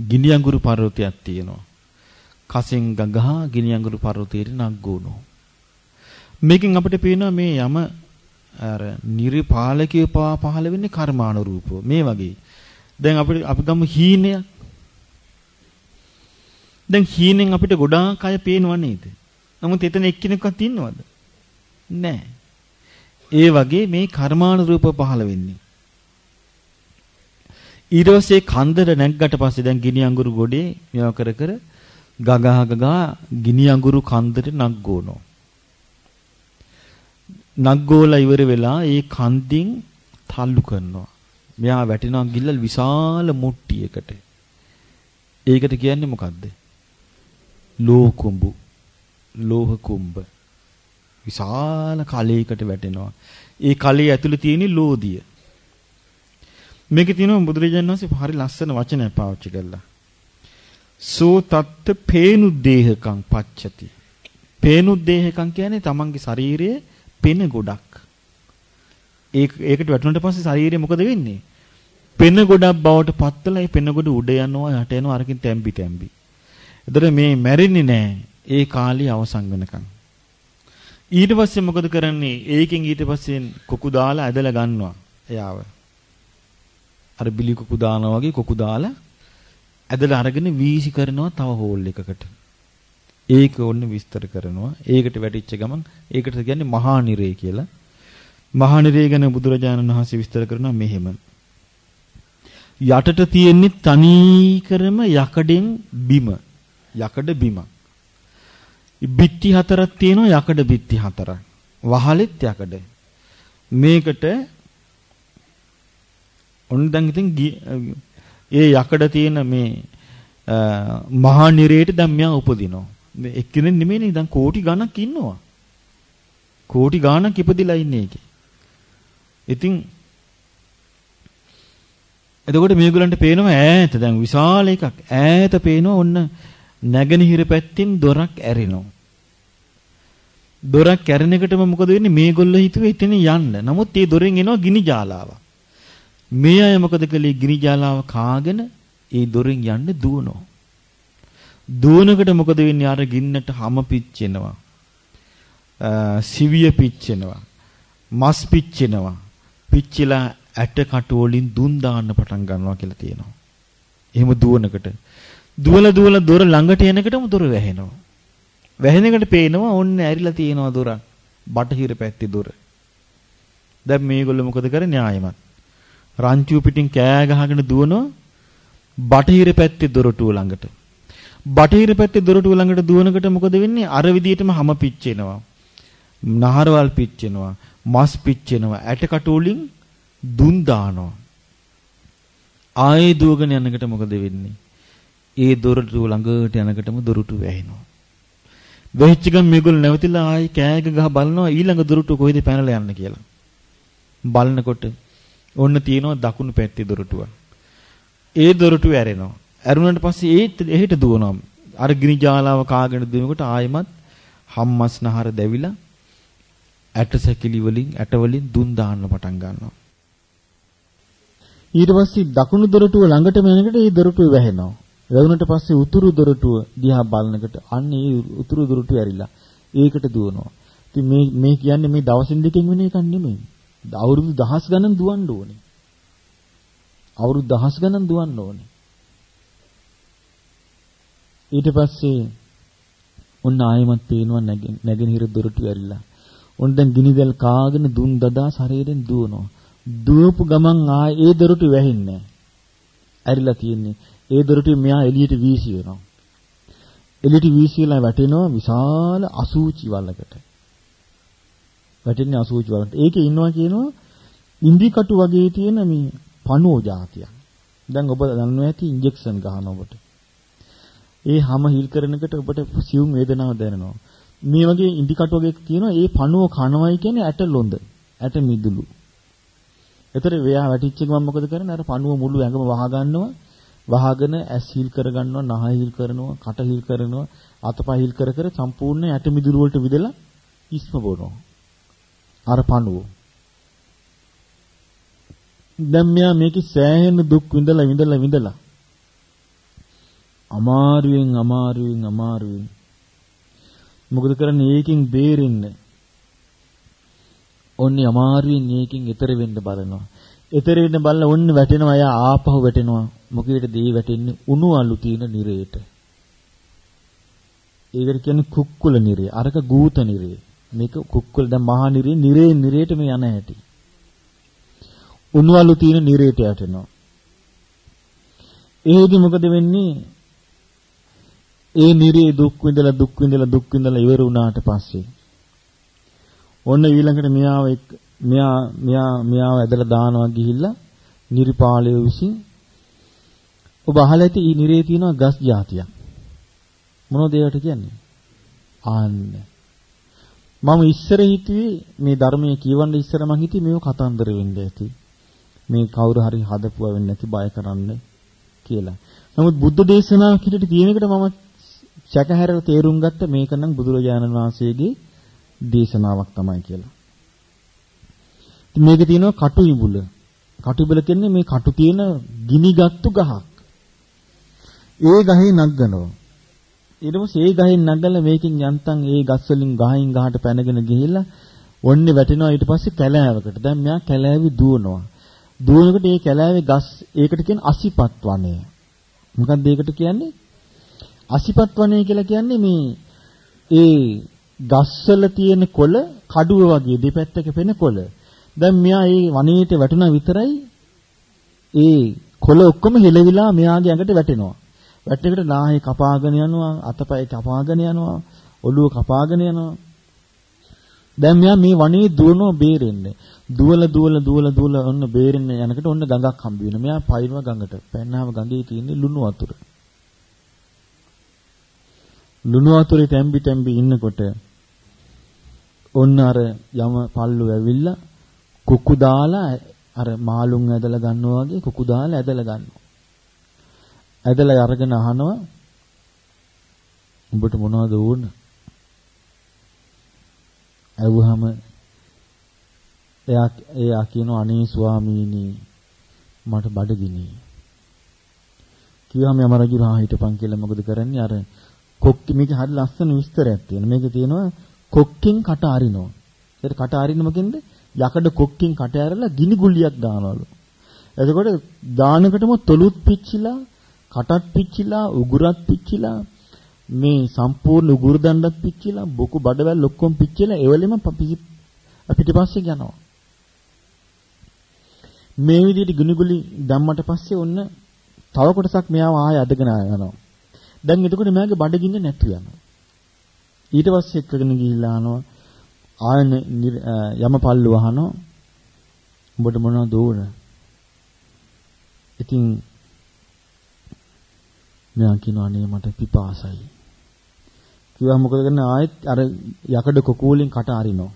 ගිනි අඟුරු පර්වතයක් තියෙනවා. කසෙන් ගගහා ගිනි අඟුරු පර්වතයට නග්ගුණෝ. මේකෙන් අපිට පේනවා මේ යම අර නිර්පාලකීය පහළ වෙන්නේ කර්මානුරූපව. මේ වගේ. දැන් අපිට අපි ගමු හීනයක්. දැන් හීනෙන් අපිට ගොඩාක් අය පේනව නේද? නමුත් එතන එක්කෙනෙක්වත් ඉන්නවද? නැහැ. ඒ වගේ මේ කර්මානුරූප පහළ වෙන්නේ. ඊට පස්සේ කන්දර නැග්ගට පස්සේ දැන් ගිනි අඟුරු ගොඩේ මේවා කර කර ගගහ ගගා ගිනි අඟුරු කන්දරට නග්ගෝනෝ. නග්ගෝලා ඉවර වෙලා ඒ කන්දින් තල්ලු කරනවා. මෙයා වැටෙනවා ගිල්ල විශාල මුට්ටියකට. ඒකට කියන්නේ මොකද්ද? ලෝහ කුඹු. ලෝහ කුඹ. විශාල කලයකට වැටෙනවා. ඒ කලයේ ඇතුලේ තියෙන ලෝදිය. මේකේ තියෙනවා බුදුරජාණන් වහන්සේ හරි ලස්සන වචනයක් පාවිච්චි කළා. සෝ තත්ත පේනුද්දේහකං පච්චති. පේනුද්දේහකං කියන්නේ තමන්ගේ ශරීරයේ පෙන ගොඩක්. ඒක ඒකට වැටුණාට පස්සේ ශරීරය මොකද වෙන්නේ? පෙන ගොඩක් බවට පත්වලා ඒ පෙන ගොඩ උඩ යනවා යට යනවා අරකින් තැම්බි තැම්බි. එතකොට මේ මැරෙන්නේ නැහැ. ඒ කාලේ අවසන් වෙනකන්. ඊට පස්සේ මොකද කරන්නේ? ඒකෙන් ඊට පස්සේ කොකු දාලා ඇදලා ගන්නවා එයාව. අර බිලි කුකු දානවා වගේ කුකු දාලා ඇදලා අරගෙන වීසි කරනවා තව හෝල් එකකට. ඒක ඔන්න විස්තර කරනවා. ඒකට වැටිච්ච ගමන් ඒකට කියන්නේ මහා නිරේ කියලා. මහා නිරේ ගැන බුදුරජාණන් වහන්සේ විස්තර කරනවා මෙහෙම. යටට තියෙන්නේ තනීකරම යකඩෙන් බිම. යකඩ බිම. බිත්ති හතරක් තියෙනවා යකඩ බිත්ති හතරක්. වහලෙත් යකඩ. මේකට ඔන්න දැන් ඉතින් ඒ යකඩ තියෙන මේ මහා නිරේට දැන් මෙයා උපදිනවා. මේ එක්කෙනෙක් නෙමෙයිනේ දැන් කෝටි ගණක් ඉන්නවා. කෝටි ගණක් ඉපදිලා ඉන්නේ ඒකේ. ඉතින් එතකොට මේගොල්ලන්ට පේනවා ඈත දැන් විශාල එකක් ඈත පේනවා ඔන්න නැගෙනහිර පැත්තෙන් දොරක් ඇරෙනවා. දොරක් ඇරෙන එකටම මොකද වෙන්නේ මේගොල්ලෝ හිතුවේ එතන යන්න. නමුත් ඒ දොරෙන් එනවා ගිනි ජාලාවක්. මේ අය මොකද කළේ ගිනි ජාලාව කාගෙන ඒ දොරෙන් යන්න දුවනවා. දුවනකට මොකද වෙන්නේ අර ගින්නට හැම පිච්චෙනවා. සිවිය පිච්චෙනවා. මස් පිච්චෙනවා. පිච්චිලා ඇට කටු වලින් දුන් දාන්න පටන් ගන්නවා කියලා තියෙනවා. එහෙම දුවනකට දුවල දුවල දොර ළඟට එනකොටම දොර වැහෙනවා. වැහෙනකොට පේනවා ඔන්න ඇරිලා තියෙනවා දොර. බටහිර පැත්තේ දොර. දැන් මේගොල්ලෝ මොකද කරන්නේ ආයෙමත්? රංචුව පිටින් කෑ ගහගෙන දුවනවා බටහිර පැත්තේ දොරටුව ළඟට. බටහිර පැත්තේ දොරටුව ළඟට දුවනකොට මොකද වෙන්නේ? අර විදිහටම හැම පිච්චෙනවා. නහරවල් පිච්චෙනවා. මස් පිච්චෙනවා. ඇටකටු වලින් දුන් දානවා. ආයේ දුවගෙන යනකොට මොකද වෙන්නේ? ඒ දොරටුව ළඟට යනකොටම දොරටුව වැහෙනවා. වෙහිච්ච ගම මේගොල්ලෝ නැවතිලා ආයි කෑග ගහ බලනවා ඊළඟ දොරටුව කොහෙද පැනලා යන්න කියලා. බලනකොට ඔන්න තියෙනවා දකුණු පැත්තේ දොරටුව. ඒ දොරටුව ඇරෙනවා. ඇරුණාට පස්සේ ඒත් එහෙට දුවනවා. අර ගිනි ජාලාව කාගෙන දුවනකොට ආයෙමත් හම්මස් නහර දැවිලා ඇට සැකිලි වලින් ඇට වලින් දුන් දාන්න පටන් ගන්නවා. ඊට පස්සේ දකුණු දොරටුව ළඟටම එනකොට ඒ දොරටුව වැහෙනවා. වැවුනට පස්සේ උතුරු දොරටුව දිහා බලනකොට අන්න ඒ උතුරු දොරටුව ඇරිලා ඒකට දුවනවා. ඉතින් මේ මේ කියන්නේ මේ දවසින් දෙකකින් වෙන එකක් නෙමෙයි. අවුරුදු දහස් ගණන් දුවන්න ඕනේ. අවුරුදු දහස් ගණන් දුවන්න ඕනේ. ඊට පස්සේ ඔන්න ආයෙමත් පේනවා නැගෙනහිර දොරටුව ඇරිලා. ඔන්න දැන් ගිනිදල් කාගෙන දුන් දදා ශරීරෙන් දුවනවා. දුවපු ගමන් ආයේ ඒ දොරටුව වැහින්නේ නැහැ. ඇරිලා තියෙන්නේ. ඒ දොරටුව මෙයා එළියට වීසි වෙනවා. එළියට වීසිලා වැටෙනවා විශාල අසූචි වලකට. වැටෙන්නේ අසූචි වලකට. ඒකේ ඉන්නවා කියනවා ඉන්දිකටු වගේ තියෙන මේ පණුව జాතියක්. දැන් ඔබ දන්නවා ඇති ඉන්ජෙක්ෂන් ගහන ඔබට. ඒ හැම හිල් කරනකොට ඔබට සියුම් වේදනාවක් දැනෙනවා. මේ වගේ ඉන්දිකටු වගේ තියෙනවා ඒ පණුව කනවයි කියන්නේ ඇට ලොඳ. ඇට මිදුළු. ඒතර වෙයා වැටිච්ච ගමන් මොකද කරන්නේ? අර පණුව මුළු ඇඟම වහ ගන්නවා. වහගෙන ඇස් හිල් කරගන්නවා, නහය හිල් කරනවා, කට හිල් කරනවා, අතපය හිල් කර කර සම්පූර්ණ ඇට මිදුළු වලට විදලා ඉස්ම බොනවා. අර පණුව. දැන් මෙයා මේකේ සෑහෙන දුක් විඳලා විඳලා විඳලා අමාරුවෙන් අමාරුවෙන් අමාරුවෙන් මොකද කරන්නේ? ඒකෙන් බේරෙන්න. ඔන්නේ අමාරුවෙන් ඒකෙන් ඈතර වෙන්න බලනවා. ඈතර වෙන්න බලලා ඔන්න වැටෙනවා. එයා ආපහු වැටෙනවා. මොකේද දී වැටෙන්නේ? උණු අලු තියෙන නිරේට. ඒකට කියන්නේ කුක්කුල නිරේ. අරක ගූත නිරේ. මේක කුක්කුල. දැන් මහා නිරේ. නිරේ නිරේට මේ යන හැටි. උණු අලු තියෙන නිරේට යටෙනවා. ඒකෙදි මොකද වෙන්නේ? ඒ නිරේ දුක් විඳලා දුක් විඳලා දුක් විඳලා ඉවර වුණාට පස්සේ ඔන්න ඊළඟට මෙයාව මෙයා මෙයා මෙයාව ඇදලා දානවා ගිහිල්ලා නිර්පාලය විසින් ඔබ අහලා ඇති ඊ නිරේ තියෙනවා ගස් జాතියක් මොනවද ඒවට කියන්නේ? ආන්න මම ඉස්සර හිතුවේ මේ ධර්මයේ කියවන්න ඉස්සර මං හිතුවේ මේව කතන්දර වෙන්න ඇති. මේ කවුරු හරි හදපුවා වෙන්නේ නැති බය කරන්න කියලා. නමුත් බුද්ධ දේශනාව කිරිට තියෙන එකට මම සැකහැරලා තේරුම් ගත්ත මේක නම් බුදුරජාණන් වහන්සේගේ දේශනාවක් තමයි කියලා. ඉතින් මේකේ තියෙනවා කටු ඉඹුල. කටු ඉඹුල කියන්නේ මේ කටු තියෙන ගිනිගත්තු ගහක්. ඒ ගහේ නගනවා. ඊට පස්සේ ඒ ගහෙන් නගලා මේකෙන් යන්තම් ඒ ගස් වලින් ගහින් ගහට පැනගෙන ගිහිල්ලා ඔන්නේ වැටෙනවා ඊට පස්සේ කැලෑවකට. දැන් මෙයා කැලෑවි දුවනවා. දුවනකොට ඒ කැලෑවේ ගස් ඒකට කියන්නේ අසිපත් වනය. මොකක්ද ඒකට කියන්නේ? අසිපත් වනය කියලා කියන්නේ මේ ඒ ගස්වල තියෙන කොළ කඩුව වගේ දෙපැත්තක පෙන කොළ. දැන් මෙයා මේ වනයේට වැටුණා විතරයි ඒ කොළ ඔක්කොම හෙලවිලා මෙයාගේ ඇඟට වැටෙනවා. වැටෙනකොට නාහේ කපාගෙන යනවා, අතපය කපාගෙන යනවා, ඔළුව කපාගෙන යනවා. දැන් මෙයා මේ වනයේ දුවනෝ බේරෙන්නේ. දුවල දුවල දුවල දුවල ඔන්න බේරෙන්න යනකොට ඔන්න ගඟක් හම්බ වෙනවා. මෙයා පයින්ව ගඟට. පැන්නාම ගඟේ තියෙන ලුණු වතුර. ලුණු වතුරේ තැම්බි තැම්බි ඉන්නකොට ඔන්න අර යම පල්ලු ඇවිල්ලා කුකු දාලා අර මාළුන් ඇදලා ගන්නවා වගේ කුකු දාලා ඇදලා ගන්නවා. ඇදලා අරගෙන අහනවා උඹට මොනවද ඕන? ඇව්වහම එයා එයා කියනවා අනේ ස්වාමීනි මට බඩගිනි. කිව්වම යම රජු රහා හිටපන් කියලා මොකද කරන්නේ අර කොක්කි මේක හරි ලස්සන විස්තරයක් තියෙනවා. මේකේ තියෙනවා කොක්කෙන් කට අරිනවා. ඒක කට අරින්න මොකෙන්ද? යකඩ කොක්කෙන් කට ඇරලා ගිනි ගුලියක් දානවලු. එතකොට දානකටම තොලුත් පිච්චිලා, කටත් පිච්චිලා, උගුරත් පිච්චිලා, මේ සම්පූර්ණ උගුරු දණ්ඩත් පිච්චිලා, බොකු බඩවැල් ඔක්කොම පිච්චිලා එවලෙම පිටිපස්සේ යනවා. මේ විදිහට ගුණිගුලි දැම්මට පස්සේ ඔන්න තව කොටසක් මෙයාව ආය අදගෙන යනවා. දැන් එතකොට මෙයාගේ බඩගින්න නැතු යනවා. ඊට පස්සේ එක්කගෙන ගිහිල්ලා අහනවා ආයන යමපල්ලු අහනවා උඹට මොනවද ඕන? ඉතින් මෙයා කියනවා අනේ මට පිපාසයි. කිව්වා මොකද කරන්නේ ආයෙත් අර යකඩ කොකූලෙන් කට අරිනවා.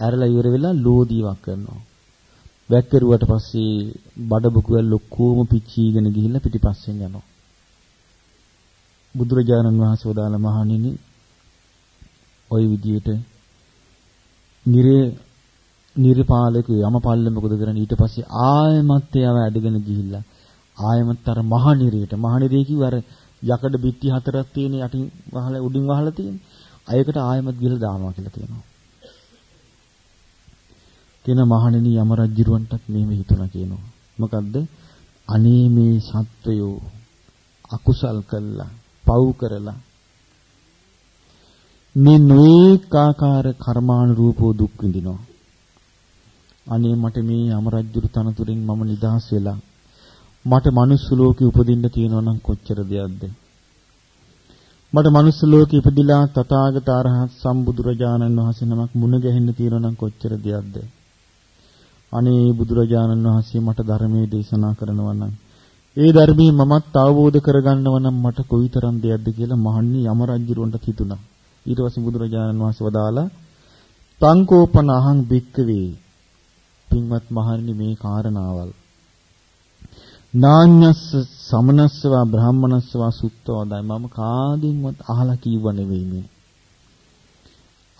ඇරලා ඉවර වෙලා ලෝදීවක් කරනවා. වැක්කරුවට පස්සේ බඩබුකුවල් ලොක්කෝම පිච්චීගෙන ගිහිල්ලා පිටිපස්සෙන් යනවා. බුදුරජාණන් වහන්සේ වදාළ මහණෙනි ওই විදියට නිරේ නිර්පාලක යමපල්ල මොකද කරන්නේ ඊට පස්සේ ආයමත් එයාව ඇදගෙන ගිහිල්ලා ආයමත් අර මහනිරේට මහනිරේ කිව්ව අර යකඩ බිත්ති හතරක් තියෙන යටින් වහලා උඩින් වහලා තියෙන අයකට ආයමත් ගිහලා දානවා කියලා තියෙනවා. කියන මහණෙනි යම රජුරවන්ටත් මෙහෙම හිතුණා කියනවා. මොකද්ද? අනේ මේ සත්වයෝ අකුසල් කළා, පව් කරලා මේ නොඒකාකාර කර්මානුරූපව දුක් විඳිනවා. අනේ මට මේ යම රජුරු තනතුරින් මම නිදහස් වෙලා මට මනුස්ස ලෝකෙ උපදින්න තියෙනවා නම් කොච්චර දෙයක්ද? මට මනුස්ස ලෝකෙ ඉපදිලා තථාගත අරහත් සම්බුදුරජාණන් වහන්සේ නමක් මුණ ගැහෙන්න තියෙනවා නම් කොච්චර දෙයක්ද? අනේ බුදුරජාණන් වහන්සේ මට ධර්මයේ දේශනා කරනවා නම් ඒ ධර්මයේ මමත් අවබෝධ කරගන්නව නම් මට කොයිතරම් දෙයක්ද කියලා මහන්නේ යම රජුරවන්ට හිතුණා. ඊට පස්සේ බුදුරජාණන් වහන්සේ වදාලා තංකෝපන අහං භික්කවේ. පින්වත් මහණනි මේ කාරණාවල්. නාඤ්ඤස්ස සමනස්සවා බ්‍රාහමනස්සවා සුත්තවදයි මම කාදින්වත් අහලා කිව්ව නෙවෙයි මේ.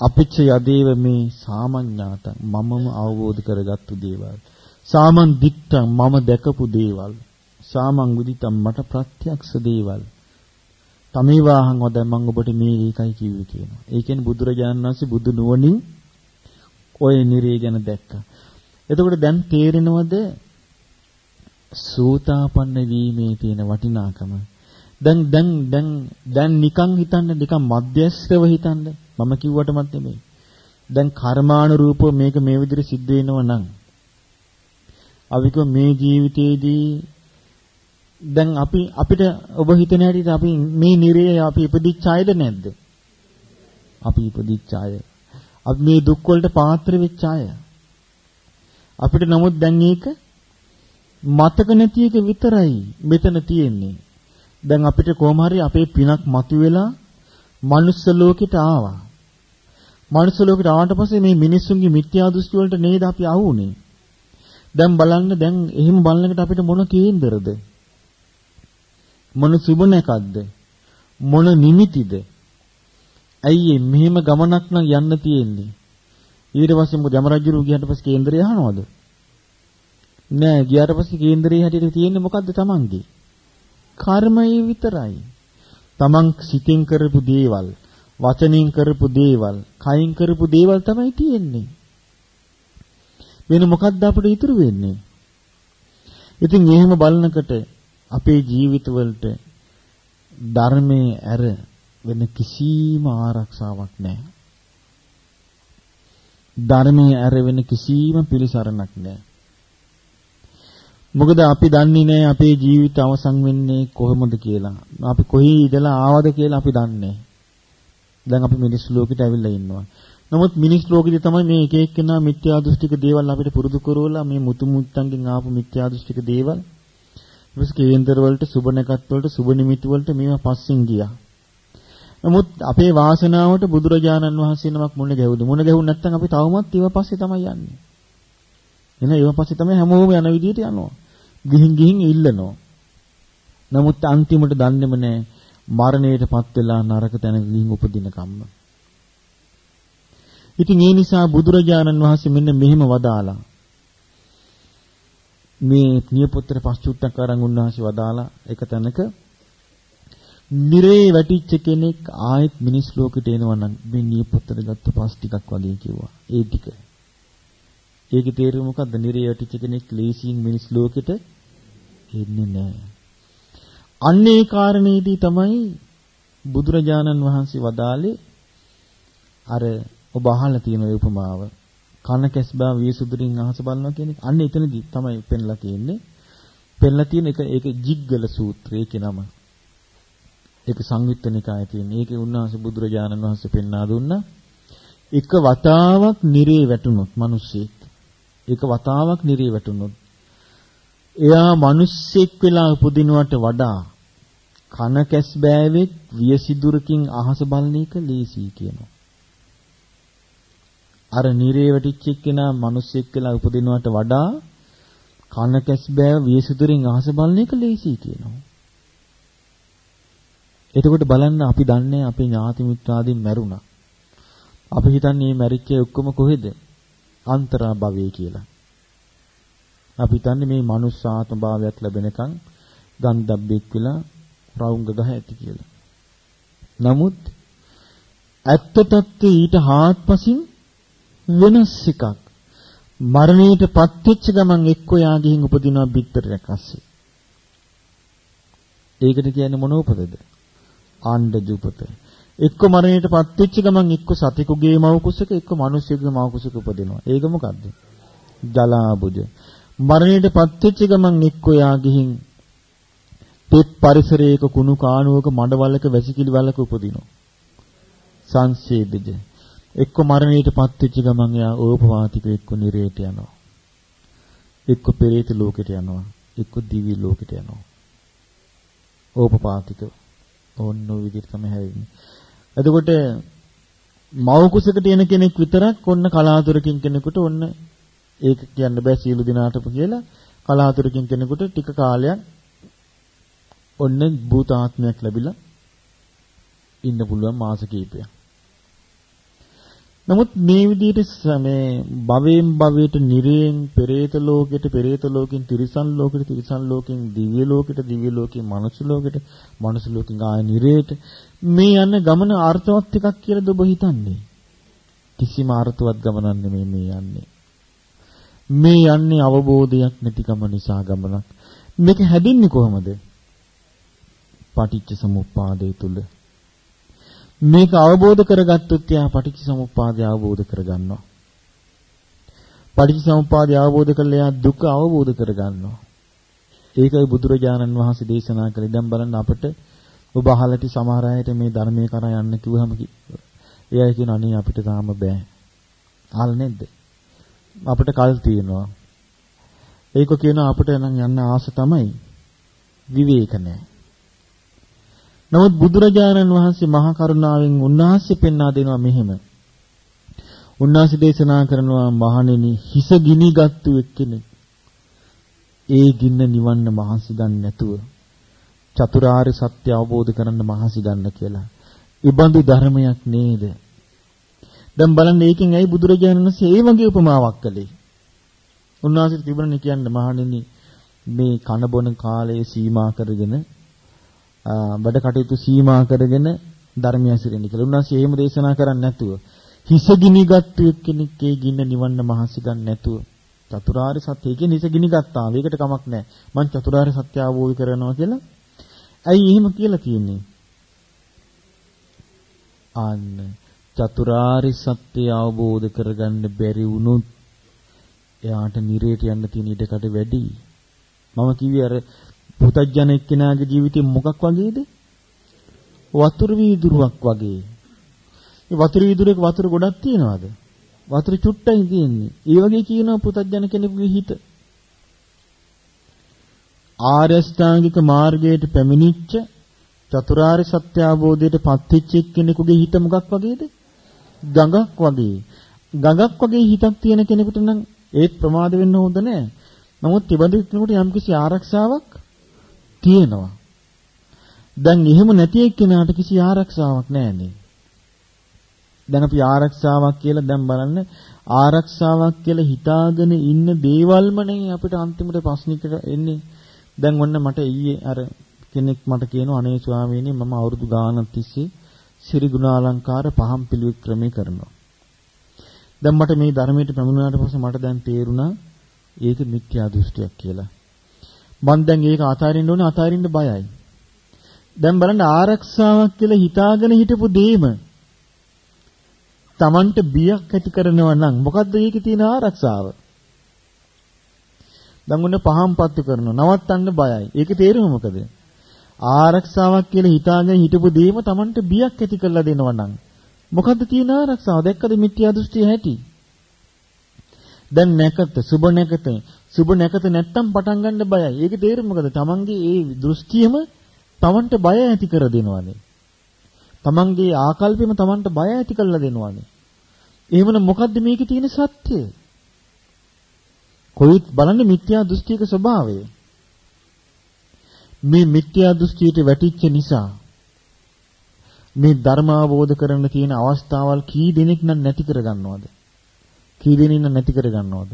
අපිච්ච යදේව මේ සාමඤ්ඤාත. මමම අවබෝධ කරගත්තු දේවල්. සාමන් දිත්තං මම දැකපු දේවල්. සාමං විදිතං මට ප්‍රත්‍යක්ෂ දේවල් තමේවාහං වද මම ඔබට මේ ඒකයි කිව්වේ කියනවා. ඒ කියන්නේ බුදුරජාණන් වහන්සේ බුදු නුවණින් ඔය නිරේ ගැන දැක්කා. එතකොට දැන් තේරෙනවද සූතාපන්න වීමේ තියෙන වටිනාකම? දැන් දැන් දැන් දැන් නිකන් හිතන්න නිකන් මධ්‍යස්ථව හිතන්න මම කිව්වටමත් නෙමෙයි. දැන් කර්මානුරූපව මේක මේ විදිහට සිද්ධ වෙනව නම් අවික මේ ජීවිතේදී දැන් අපි අපිට ඔබ හිතන හැටියට අපි මේ නිරේ අපි ඉපදිච්ච අයද නැද්ද? අපි ඉපදිච්ච අය. අපි මේ දුක් වලට පාත්‍ර වෙච්ච අය. අපිට නමුත් දැන් ඒක මතක නැති එක විතරයි මෙතන තියෙන්නේ. දැන් අපිට කොහොම හරි අපේ පිනක් මතුවෙලා මනුස්ස ලෝකෙට ආවා. මනුස්ස ලෝකෙට ආවට පස්සේ මේ මිනිස්සුන්ගේ මිත්‍යා දෘෂ්ටි වලට නේද අපි ආවුනේ. දැන් බලන්න දැන් එහෙම බලනකොට අපිට මොන කේන්දරද? මොන සුබ නැකක්ද? මොන නිමිතිද? ඇයි මෙහෙම ගමනක් නම් යන්න තියෙන්නේ? ඊට පස්සේ මොකද යම රජුරු ගියාට පස්සේ කේන්දරය අහනවද? නෑ ගියාට පස්සේ කේන්දරයේ හැටියට තියෙන්නේ මොකද්ද Tamange? කර්මය විතරයි. Taman සිතින් කරපු දේවල්, වචනෙන් කරපු දේවල්, කයින් කරපු දේවල් තමයි තියෙන්නේ. වෙන මොකද්ද අපිට ඉතුරු වෙන්නේ? ඉතින් එහෙම බලනකොට අපේ ජීවිතවලට ධර්මයේ ඇර වෙන කිසිම ආරක්ෂාවක් නැහැ. ධර්මයේ ඇර වෙන කිසිම පිළිසරණක් නැහැ. මොකද අපි දන්නේ නැහැ අපේ ජීවිත අවසන් වෙන්නේ කොහොමද කියලා. අපි කොහේ ඉඳලා ආවද කියලා අපි දන්නේ දැන් අපි මිනිස් ලෝකෙට ඇවිල්ලා ඉන්නවා. නමුත් මිනිස් ලෝකෙදි තමයි මේ එක එක්කෙනා මිත්‍යා දෘෂ්ටික දේවල් අපිට පුරුදු කරවලා මේ මුතු මුත්තන්ගෙන් ආපු මිත්‍යා දෘෂ්ටික දේවල් ඊපස් කේන්දර වලට සුබ නැකත් වලට සුබ නිමිති වලට මේවා පස්සෙන් ගියා. නමුත් අපේ වාසනාවට බුදුරජාණන් වහන්සේ නමක් මුණ ගැහුවා. මුණ ගැහුව නැත්නම් අපි තවමත් ඊව පස්සේ තමයි යන්නේ. එන ඊව පස්සේ තමයි හැමෝම යන විදිහට යනවා. ගිහින් ගිහින් ඉල්ලනවා. නමුත් අන්තිමට දන්නේම නැහැ මරණයටපත් වෙලා නරක තැනක ගිහින් උපදින කම්ම. ඉතින් ඒ නිසා බුදුරජාණන් වහන්සේ මෙන්න මෙහෙම වදාලා මේ නියපොත්තර පස්චුට්ටක් අරන් උන්වහන්සේ වදාලා එක තැනක නිරේ වැටිච්ච කෙනෙක් ආයෙත් මිනිස් ලෝකෙට එනවා නම් මේ නියපොත්තර ගත්ත පස් ටිකක් වගේ කිව්වා. ඒ ටික. ඒකේ තේරුම මොකද්ද? නිරේ වැටිච්ච කෙනෙක් ලේසියෙන් මිනිස් ලෝකෙට එන්නේ නැහැ. අන්නේ කාරණේදී තමයි බුදුරජාණන් වහන්සේ වදාලේ අර ඔබ අහලා තියෙන උපමාව කන කැස්බා වියසුදුරින් අහස බලනවා කියන එක. අන්න එතනදී තමයි පෙන්ලා තියෙන්නේ. පෙන්ලා තියෙන එක ඒක ජිග්ගල සූත්‍රය ඒකේ නම. ඒක සංයුත්ත නිකායේ තියෙන. ඒකේ උන්වහන්සේ බුදුරජාණන් වහන්සේ පෙන්වා දුන්නා. එක වතාවක් නිරේ වැටුනොත් මිනිස්සෙක්. එක වතාවක් නිරේ වැටුනොත් එයා මිනිස්සෙක් වෙලා උපදිනවට වඩා කන කැස් බෑවෙක් වියසිදුරකින් අහස බලන එක ලේසි කියනවා. අර නිරේ වැටිච්ච එක්කෙනා මිනිස්සෙක් කියලා උපදිනවට වඩා කන කැස් බෑව වියසිදුරින් අහස බලන එක ලේසි කියනවා. එතකොට බලන්න අපි දන්නේ අපේ ඥාති මිත්‍රාදීන් මැරුණා. අපි හිතන්නේ මේ මැරිච්ච ඔක්කොම කොහෙද? අන්තරා භවයේ කියලා. අපි හිතන්නේ මේ මනුස්සාත්ම භාවයක් ලැබෙනකන් ගන්ධබ්බෙක් වෙලා රවුංග ගහ ඇති කියලා. නමුත් ඇත්ත తත්ත්වය ඊට හාත්පසින් වෙනස් එකක්. මරණයටපත් වෙච්ච ගමන් එක්ක යා ගිහින් උපදිනවා බිත්තරයක් අස්සේ. ඒකට කියන්නේ මොන උපතද? ආණ්ඩජ උපත. එක්ක මරණයටපත් වෙච්ච ගමන් එක්ක සතෙකුගේ මව කුසක එක්ක මිනිස්සුගේ මව කුසක උපදිනවා. ඒක මොකද්ද? ජලාබුජ. මරණයටපත් වෙච්ච ගමන් එක්ක යා ගිහින් පෙත් පරිසරයක කුණු කාණුවක මඩවලක වැසිකිලි වලක උපදිනවා. සංසේබිජ. එක්ක මරණයටපත් වෙච්ච ගමන් යා ඕපවාතික එක්ක නිරේට යනවා. එක්ක පෙරේත ලෝකෙට යනවා. එක්ක දිවි ලෝකෙට යනවා. ඕපපාතික ඕන්න ඔය විදිහට තමයි හැවෙන්නේ. එතකොට මව කුසකට එන කෙනෙක් විතරක් ඔන්න කලාතුරකින් කෙනෙකුට ඔන්න ඒක කියන්න බෑ සියලු දිනාටම කියලා කලාතුරකින් කෙනෙකුට ටික කාලයක් ඔන්න භූත ආත්මයක් ලැබිලා ඉන්න පුළුවන් මාස කිහිපයක්. නමුත් මේ විදිහට මේ භවයෙන් භවයට නිරයෙන් පෙරේත ලෝකෙට පෙරේත ලෝකෙන් තිරිසන් ලෝකෙට තිරිසන් ලෝකෙන් දිව්‍ය ලෝකෙට දිව්‍ය ලෝකෙන් මනුස්ස ලෝකෙට මනුස්ස ලෝකෙන් ආය නිරයට. මේ යන ගමන අර්ථවත් එකක් කියලාද ඔබ හිතන්නේ? කිසිම අර්ථවත් ගමනක් නෙමෙයි මේ යන්නේ. මේ යන්නේ අවබෝධයක් නැතිකම නිසා ගමනක්. මේක හැදින්නේ කොහොමද? පටිච්ච සමුප්පාදය තුල. මේක අවබෝධ කරගත්තොත් යා පටිච්චසමුප්පාදය අවබෝධ කරගන්නවා. පටිච්චසමුප්පාදය අවබෝධ කළා යා දුක අවබෝධ කරගන්නවා. ඒකයි බුදුරජාණන් වහන්සේ දේශනා කළේ. දැන් බලන්න අපිට ඔබ අහලටි සමහර අයට මේ ධර්මයේ කරා යන්න කිව්වහම එයා කියන අනේ අපිට තාම බෑ. අහල නැද්ද? අපිට කල් තියෙනවා. ඒක කියනවා අපිට නම් යන්න ආස තමයි. විවේක නැහැ. නමුත් බුදුරජාණන් වහන්සේ මහා කරුණාවෙන් උන්වහන්සේ පෙන්වා දෙනවා මෙහෙම. උන්වහන්සේ දේශනා කරනවා මහණෙනි හිස ගිනිගත්තු එක්කෙනෙක් ඒ ගින්න නිවන්න මහන්සි ගන්න නැතුව චතුරාර්ය සත්‍ය අවබෝධ කරන්න මහන්සි ගන්න කියලා. ඉබඳු ධර්මයක් නේද? දැන් බලන්න ඒකෙන් ඇයි බුදුරජාණන් වහන්සේ ඒ වගේ උපමාවක් කළේ? උන්වහන්සේ තිබුණනේ කියන්නේ මහණෙනි මේ කන බොන කාලය සීමා කරගෙන බඩ කටයුතු සීමා කරගෙන ධර්මය ඇසිරෙන්න කියලා. උන්වහන්සේ එහෙම දේශනා කරන්නේ නැතුව හිස ගිනිගත්තු එක්කෙනෙක්ගේ ගින්න නිවන්න මහන්සි ගන්න නැතුව චතුරාර්ය සත්‍ය කියන්නේ හිස ගිනිගත්තා. මේකට කමක් නැහැ. මං චතුරාර්ය සත්‍ය අවබෝධ කරනවා කියලා. ඇයි එහෙම කියලා කියන්නේ? අන්න චතුරාර්ය සත්‍ය අවබෝධ කරගන්න බැරි වුණොත් එයාට නිරේට යන්න තියෙන ඉඩකඩ වැඩි. මම කිව්වේ අර පුතඥ එක්කෙනාගේ ජීවිතේ මොකක් වගේද? වතුර වීදුරුවක් වගේ. මේ වතුර වීදුරේක වතුර ගොඩක් තියනවාද? වතුර චුට්ටයි තියෙන්නේ. ඒ වගේ කියනවා පුතඥ කෙනෙකුගේ හිත. ආර්ය ශ්‍රාංගික මාර්ගයට පැමිණිච්ච චතුරාර්ය සත්‍ය අවබෝධයට පත්වෙච්ච කෙනෙකුගේ හිත මොකක් වගේද? ගඟක් වගේ. ගඟක් වගේ හිතක් තියෙන කෙනෙකුට නම් ඒත් ප්‍රමාද වෙන්න හොඳ නෑ. නමුත් තිබඳු කෙනෙකුට යම්කිසි ආරක්ෂාවක් තියෙනවා. දැන් එහෙම නැති එක්කෙනාට කිසි ආරක්ෂාවක් නැහැනේ. දැන් අපි ආරක්ෂාවක් කියලා දැන් බලන්න ආරක්ෂාවක් කියලා හිතාගෙන ඉන්න දේවල්ම නේ අපිට අන්තිමට ප්‍රශ්නිකට එන්නේ. දැන් ඔන්න මට ඊයේ අර කෙනෙක් මට කියනවා අනේ ස්වාමීනි මම අවුරුදු ගානක් තිස්සේ සිරි ගුණාලංකාර පහම් පිළිවෙත් ක්‍රමේ කරනවා. දැන් මට මේ ධර්මයට පැමිණුණාට පස්සේ මට දැන් තේරුණා ඒක මිත්‍යා දෘෂ්ටියක් කියලා. මං දැන් ඒක අතාරින්න ඕනේ අතාරින්න බයයි. දැන් බලන්න ආරක්ෂාවක් කියලා හිතාගෙන හිටපු දෙයම Tamanට බියක් ඇති කරනවා නම් මොකද්ද ඒකේ තියෙන ආරක්ෂාව? දැන් උන්න පහම් පත්තු කරනවා නවත්තන්න බයයි. ඒකේ තේරුම මොකද? ආරක්ෂාවක් කියලා හිතාගෙන හිටපු දෙයම Tamanට බියක් ඇති කරලා දෙනවා නම් මොකද්ද තියෙන ආරක්ෂාව? දැක්කද මිත්‍යා දෘෂ්ටිය ඇති? දැන් නැකත සුබ නැකත සුබ නැකත නැත්තම් පටන් ගන්න බයයි. ඒකේ තේරුම මොකද? Tamange ඒ දෘෂ්ටියම Tamanට බය ඇති කර දෙනවානේ. Tamanගේ ආකල්පෙම Tamanට බය ඇති කරලා දෙනවානේ. එහෙමනම් මොකද්ද මේකේ තියෙන සත්‍යය? කොයිත් බලන්නේ මිත්‍යා දෘෂ්ටික ස්වභාවය. මේ මිත්‍යා දෘෂ්ටියට වැටිච්ච නිසා මේ ධර්ම අවබෝධ කරගන්න තියෙන අවස්ථාවල් කී දෙනෙක් නම් නැති කරගන්නවද? කී දෙනෙක් නම් නැති කරගන්නවද?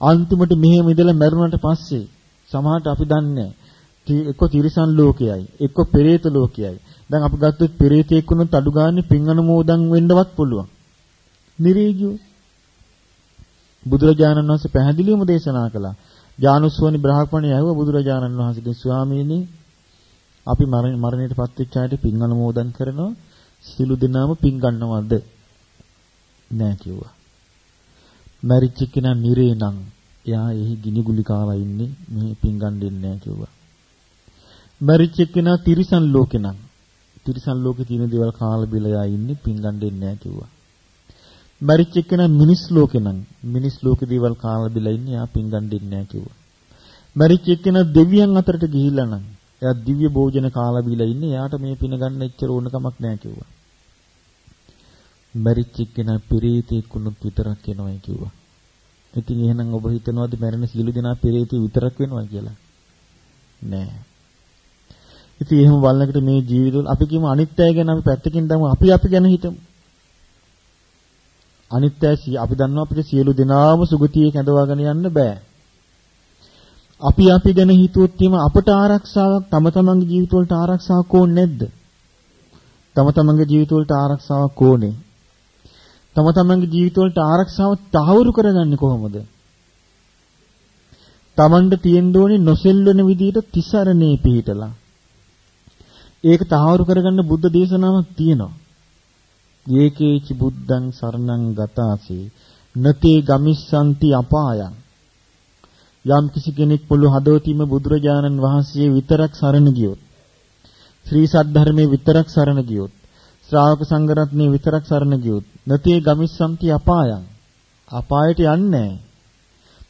අන්තිමට මෙහෙම ඉඳලා මැරුණට පස්සේ සමහරට අපි දන්නේ එක්ක තිරිසන් ලෝකයයි එක්ක පෙරේත ලෝකයයි. දැන් අපි ගත්තොත් පෙරේතෙක් වුණොත් අඩු ගානේ පින් අනුමෝදන් වෙන්නවත් පුළුවන්. නිරේගියෝ බුදුරජාණන් වහන්සේ පැහැදිලිවම දේශනා කළා. ජානුස්සෝනි බ්‍රාහ්මණය ඇහුව බුදුරජාණන් වහන්සේගෙන් ස්වාමීනි අපි මරණයටපත් වෙච්ච අයට පින් අනුමෝදන් කරනවා සිළු දිනාම පින් ගන්නවද? නෑ කිව්වා. මැරිච්ච කෙනා නිරේ නම් එයා එහි ගිනිගුලි කාලා ඉන්නේ මේ පින් ගන්න දෙන්නේ නෑ කිව්වා. මැරිච්ච කෙනා තිරිසන් ලෝකේ නම් තිරිසන් ලෝකේ තියෙන දේවල් කාලා බිලලා ඉන්නේ පින් ගන්න දෙන්නේ නෑ කිව්වා. මැරිච්ච කෙනා මිනිස් ලෝකේ නම් මිනිස් ලෝකේ දේවල් කාලා බිලා ඉන්නේ එයා පින් ගන්න දෙන්නේ නෑ කිව්වා. මැරිච්ච කෙනා දෙවියන් අතරට ගිහිල්ලා නම් එයා දිව්‍ය භෝජන කාලා බීලා ඉන්නේ. එයාට මේ පින ගන්න එච්චර ඕන කමක් නැහැ කිව්වා. මරිච්ච කෙනා පිරීතෙක් වුණොත් විතරක් වෙනවයි කිව්වා. ඉතින් එහෙනම් ඔබ හිතනවාද මැරෙන සියලු දෙනා පිරීතෙ විතරක් වෙනවා කියලා? නෑ. ඉතින් එහෙම බලනකොට මේ ජීවිතවල අපි කියමු අනිත්‍යය ගැන අපි පැත්තකින් දාමු අපි අපි ගැන හිතමු. අනිත්‍යය අපි දන්නවා අපිට සියලු දෙනාම සුගතියේ කැඳවාගෙන යන්න බෑ. අපි අපි ගැන හිතුවොත් එහෙම අපට ආරක්ෂාවක් තම තමන්ගේ ජීවිතවලට ආරක්ෂාවක් ඕනේ නැද්ද? තම තමන්ගේ ජීවිතවලට ආරක්ෂාවක් ඕනේ. තම තමන්ගේ ජීවිතවලට ආරක්ෂාව තහවුරු කරගන්නේ කොහොමද? තමන්ට තියෙන්න ඕනේ නොසෙල්වෙන විදිහට තිසරණේ පිහිටලා. ඒක තහවුරු කරගන්න බුද්ධ දේශනාවක් තියෙනවා. ඒකේච බුද්ධං සරණං ගතාසේ නතේ ගමිස්සanti අපායං යම් කිසි කෙනෙක් මුළු හදවතින්ම බුදුරජාණන් වහන්සේ විතරක් සරණ ගියොත් ශ්‍රී සද්ධර්මයේ විතරක් සරණ ගියොත් ශ්‍රාවක සංඝරත්නයේ විතරක් සරණ ගියොත් නතේ ගමිස්සම්ති අපායන් අපායට යන්නේ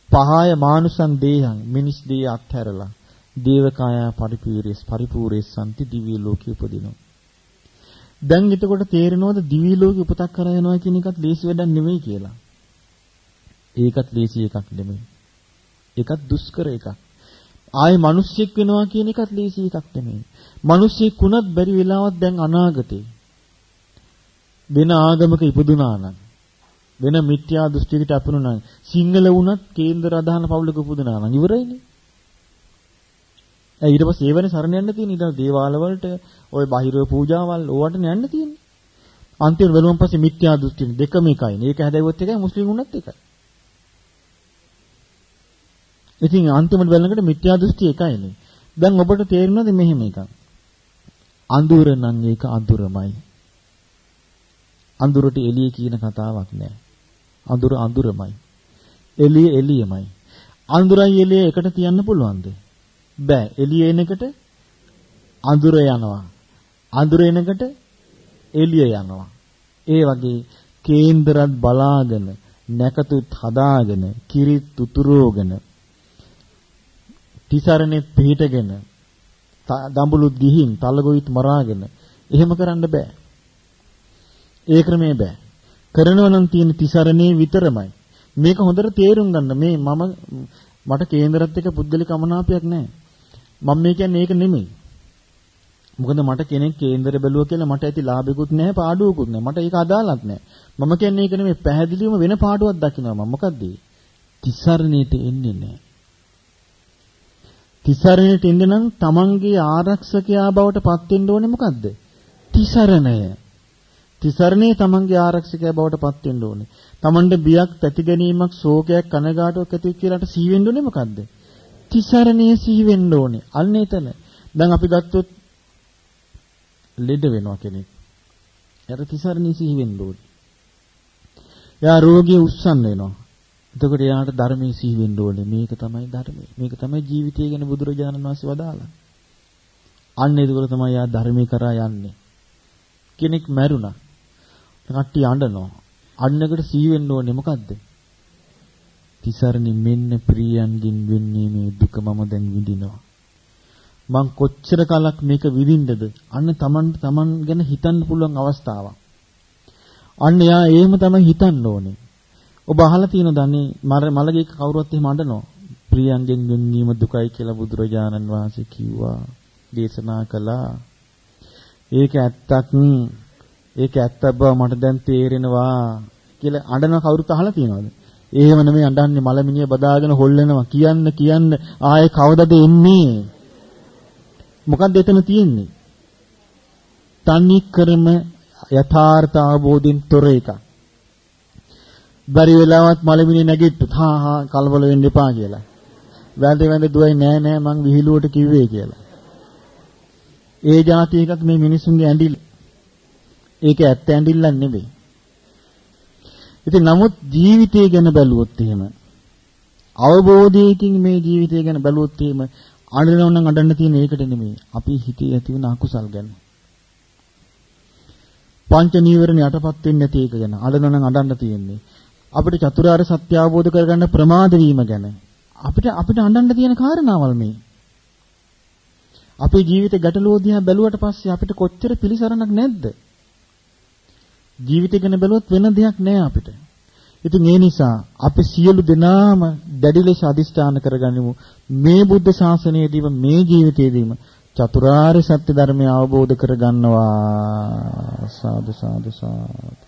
පහය මානුසං දේහං මිනිස් දේ අත්හැරලා දේවකාය පරිපූර්යස් පරිපූර්යස්සන්ති දිව්‍ය ලෝකෙ උපදිනවා දැන් එතකොට තේරෙනවද දිව්‍ය ලෝකෙ උපතක් කරා යනවා කියන එකත් ලේසි වැඩක් නෙමෙයි කියලා ඒකත් ලේසි එකක් නෙමෙයි ඒකත් දුෂ්කර එකක්. ආයේ මිනිස්සෙක් වෙනවා කියන එකත් ලේසි එකක් නෙමෙයි. මිනිස්සෙක් වුණත් බැරි වෙලාවක් දැන් අනාගතේ. වෙන ආගමක ඉපදුනා නම් වෙන මිත්‍යා දෘෂ්ටියකට අපුණා නම් සිංහල වුණත් කේන්දර අදහන පවුලක ඉපදුනා නම් ඉවරයිනේ. ඒ ඊට පස්සේ ඒ වෙන සරණ යන්න තියෙන ඉතින් දේවාල වලට ওই බාහිර පූජාවල් ඕවට යන්න තියෙන්නේ. අන්තිම වෙලුවන් පස්සේ මිත්‍යා දෘෂ්ටි දෙකම එකයි. මේක හැදෙව්වොත් එකයි මුස්ලිම් වුණත් එකයි. ඉතින් අන්තිමට බලනකොට මිත්‍යා දෘෂ්ටි එකයිනේ. දැන් ඔබට තේරෙනවද මෙහෙම එකක්? අඳුර නම් ඒක අඳුරමයි. අඳුරට එළිය කියන කතාවක් නෑ. අඳුර අඳුරමයි. එළිය එළියමයි. අඳුරයි එළිය එකට තියන්න පුළුවන්ද? බෑ. එළිය එන එකට අඳුර යනවා. අඳුර එනකට එළිය යනවා. ඒ වගේ කේන්දරත් බලාගෙන නැකතුත් හදාගෙන කිරිත් උතුරෝගෙන තිසරණෙත් පිහිටගෙන දඹුලුත් ගිහින් තලගොවිත් මරාගෙන එහෙම කරන්න බෑ. ඒ ක්‍රමේ බෑ. කරනවා නම් තියෙන තිසරණේ විතරමයි. මේක හොඳට තේරුම් ගන්න. මේ මම මට කේන්දරත් එක්ක පුද්ගලික අමනාපයක් නැහැ. මම මේ කියන්නේ ඒක නෙමෙයි. මොකද මට කෙනෙක් කේන්දර බැලුවා කියලා මට ඇති ලාභයක්වත් නැහැ පාඩුවකුත් නැහැ. මට ඒක අදාළත් නැහැ. මම කියන්නේ ඒක නෙමෙයි පැහැදිලිවම වෙන පාඩුවක් දකින්නවා මම. මොකද්ද? තිසරණේට එන්නේ නැහැ. තිසරණයට එන්න නම් තමන්ගේ ආරක්ෂකයා බවට පත් වෙන්න ඕනේ මොකද්ද? තිසරණය. තිසරණේ තමන්ගේ ආරක්ෂකයා බවට පත් වෙන්න ඕනේ. තමන්ට බියක්, තැති ගැනීමක්, ශෝකයක්, කනගාටුවක් ඇති වෙච්ච කියලාට සිහි වෙන්න ඕනේ මොකද්ද? තිසරණේ සිහි වෙන්න ඕනේ. අන්න එතන. දැන් අපි ගත්තොත් ලෙඩ වෙනවා කෙනෙක්. එයාට තිසරණේ සිහි වෙන්න ඕනේ. එයා රෝගිය උස්සන්න වෙනවා. එතකොට යාට ධර්මයේ සිහි වෙන්න ඕනේ. මේක තමයි ධර්මය. මේක තමයි ජීවිතය ගැන බුදුරජාණන් වහන්සේ වදාළා. අන්න එතකොට තමයි යා ධර්මයේ කරා යන්නේ. කෙනෙක් මැරුණා. කට්ටිය අඬනවා. අන්නකට සිහි වෙන්න ඕනේ මොකද්ද? තිසරණි මෙන්න ප්‍රියයන්ගින් වෙන්නේ මේ දුක මම දැන් විඳිනවා. මං කොච්චර කලක් මේක විඳින්නද? අන්න Taman Taman ගැන හිතන්න පුළුවන් අවස්ථාවක්. අන්න යා එහෙම තමයි හිතන්න ඕනේ. ඔබ අහලා තියෙනවද අනේ මලගේ කවුරුවත් එහෙම අඬනවා. ප්‍රියංගෙන් වෙන්වීම දුකයි කියලා බුදුරජාණන් වහන්සේ කිව්වා. දේශනා කළා. ඒක ඇත්තක් ඒක ඇත්තක් බව මට දැන් තේරෙනවා කියලා අඬන කවුරුත් අහලා තියෙනවද? එහෙම නෙමෙයි අඬන්නේ මලමිනිය බදාගෙන හොල්ලනවා කියන්න කියන්න ආයේ කවදද එන්නේ? මොකක්ද එතන තියෙන්නේ? තනි කරම යථාර්ථ අවබෝධින් තොර එකක්. බරි වෙලාවත් මලමිනිය නැගිට්ටුත් හා හා කලබල වෙන්න එපා කියලා. වැඳ වැඳ දුවයි නෑ නෑ මං විහිළුවට කිව්වේ කියලා. ඒ જાති එකක් මේ මිනිසුන්ගේ ඇඬිල්ල. ඒක ඇත්ත ඇඬිල්ලක් නෙවෙයි. ඉතින් නමුත් ජීවිතය ගැන බැලුවොත් එහෙම අවබෝධයකින් මේ ජීවිතය ගැන බැලුවොත් එහෙම අඬනව නම් අඬන්න තියෙන ඒකට නෙමෙයි. අපි හිතේ ඇති වෙන අකුසල් ගැන. පංච නීවරණ යටපත් වෙන්නේ නැති එක ගැන අඬනව නම් අඬන්න තියෙන්නේ. අපිට චතුරාර්ය සත්‍ය අවබෝධ කරගන්න ප්‍රමාද වීම ගැන අපිට අපිට අඬන්න තියෙන කාරණාවල් මේ. අපේ ජීවිත ගැටලුව දිහා බැලුවට පස්සේ අපිට කොච්චර පිළිසරණක් නැද්ද? ජීවිතය ගැන බැලුවොත් වෙන දෙයක් නෑ අපිට. ඉතින් ඒ නිසා අපි සියලු දෙනාම දැඩි ලෙස අදිස්ථාන කරගනිමු. මේ බුද්ධ ශාසනයේදීම මේ ජීවිතයේදීම චතුරාර්ය සත්‍ය ධර්මය අවබෝධ කරගන්නවා. සාදු සාදු සාදු.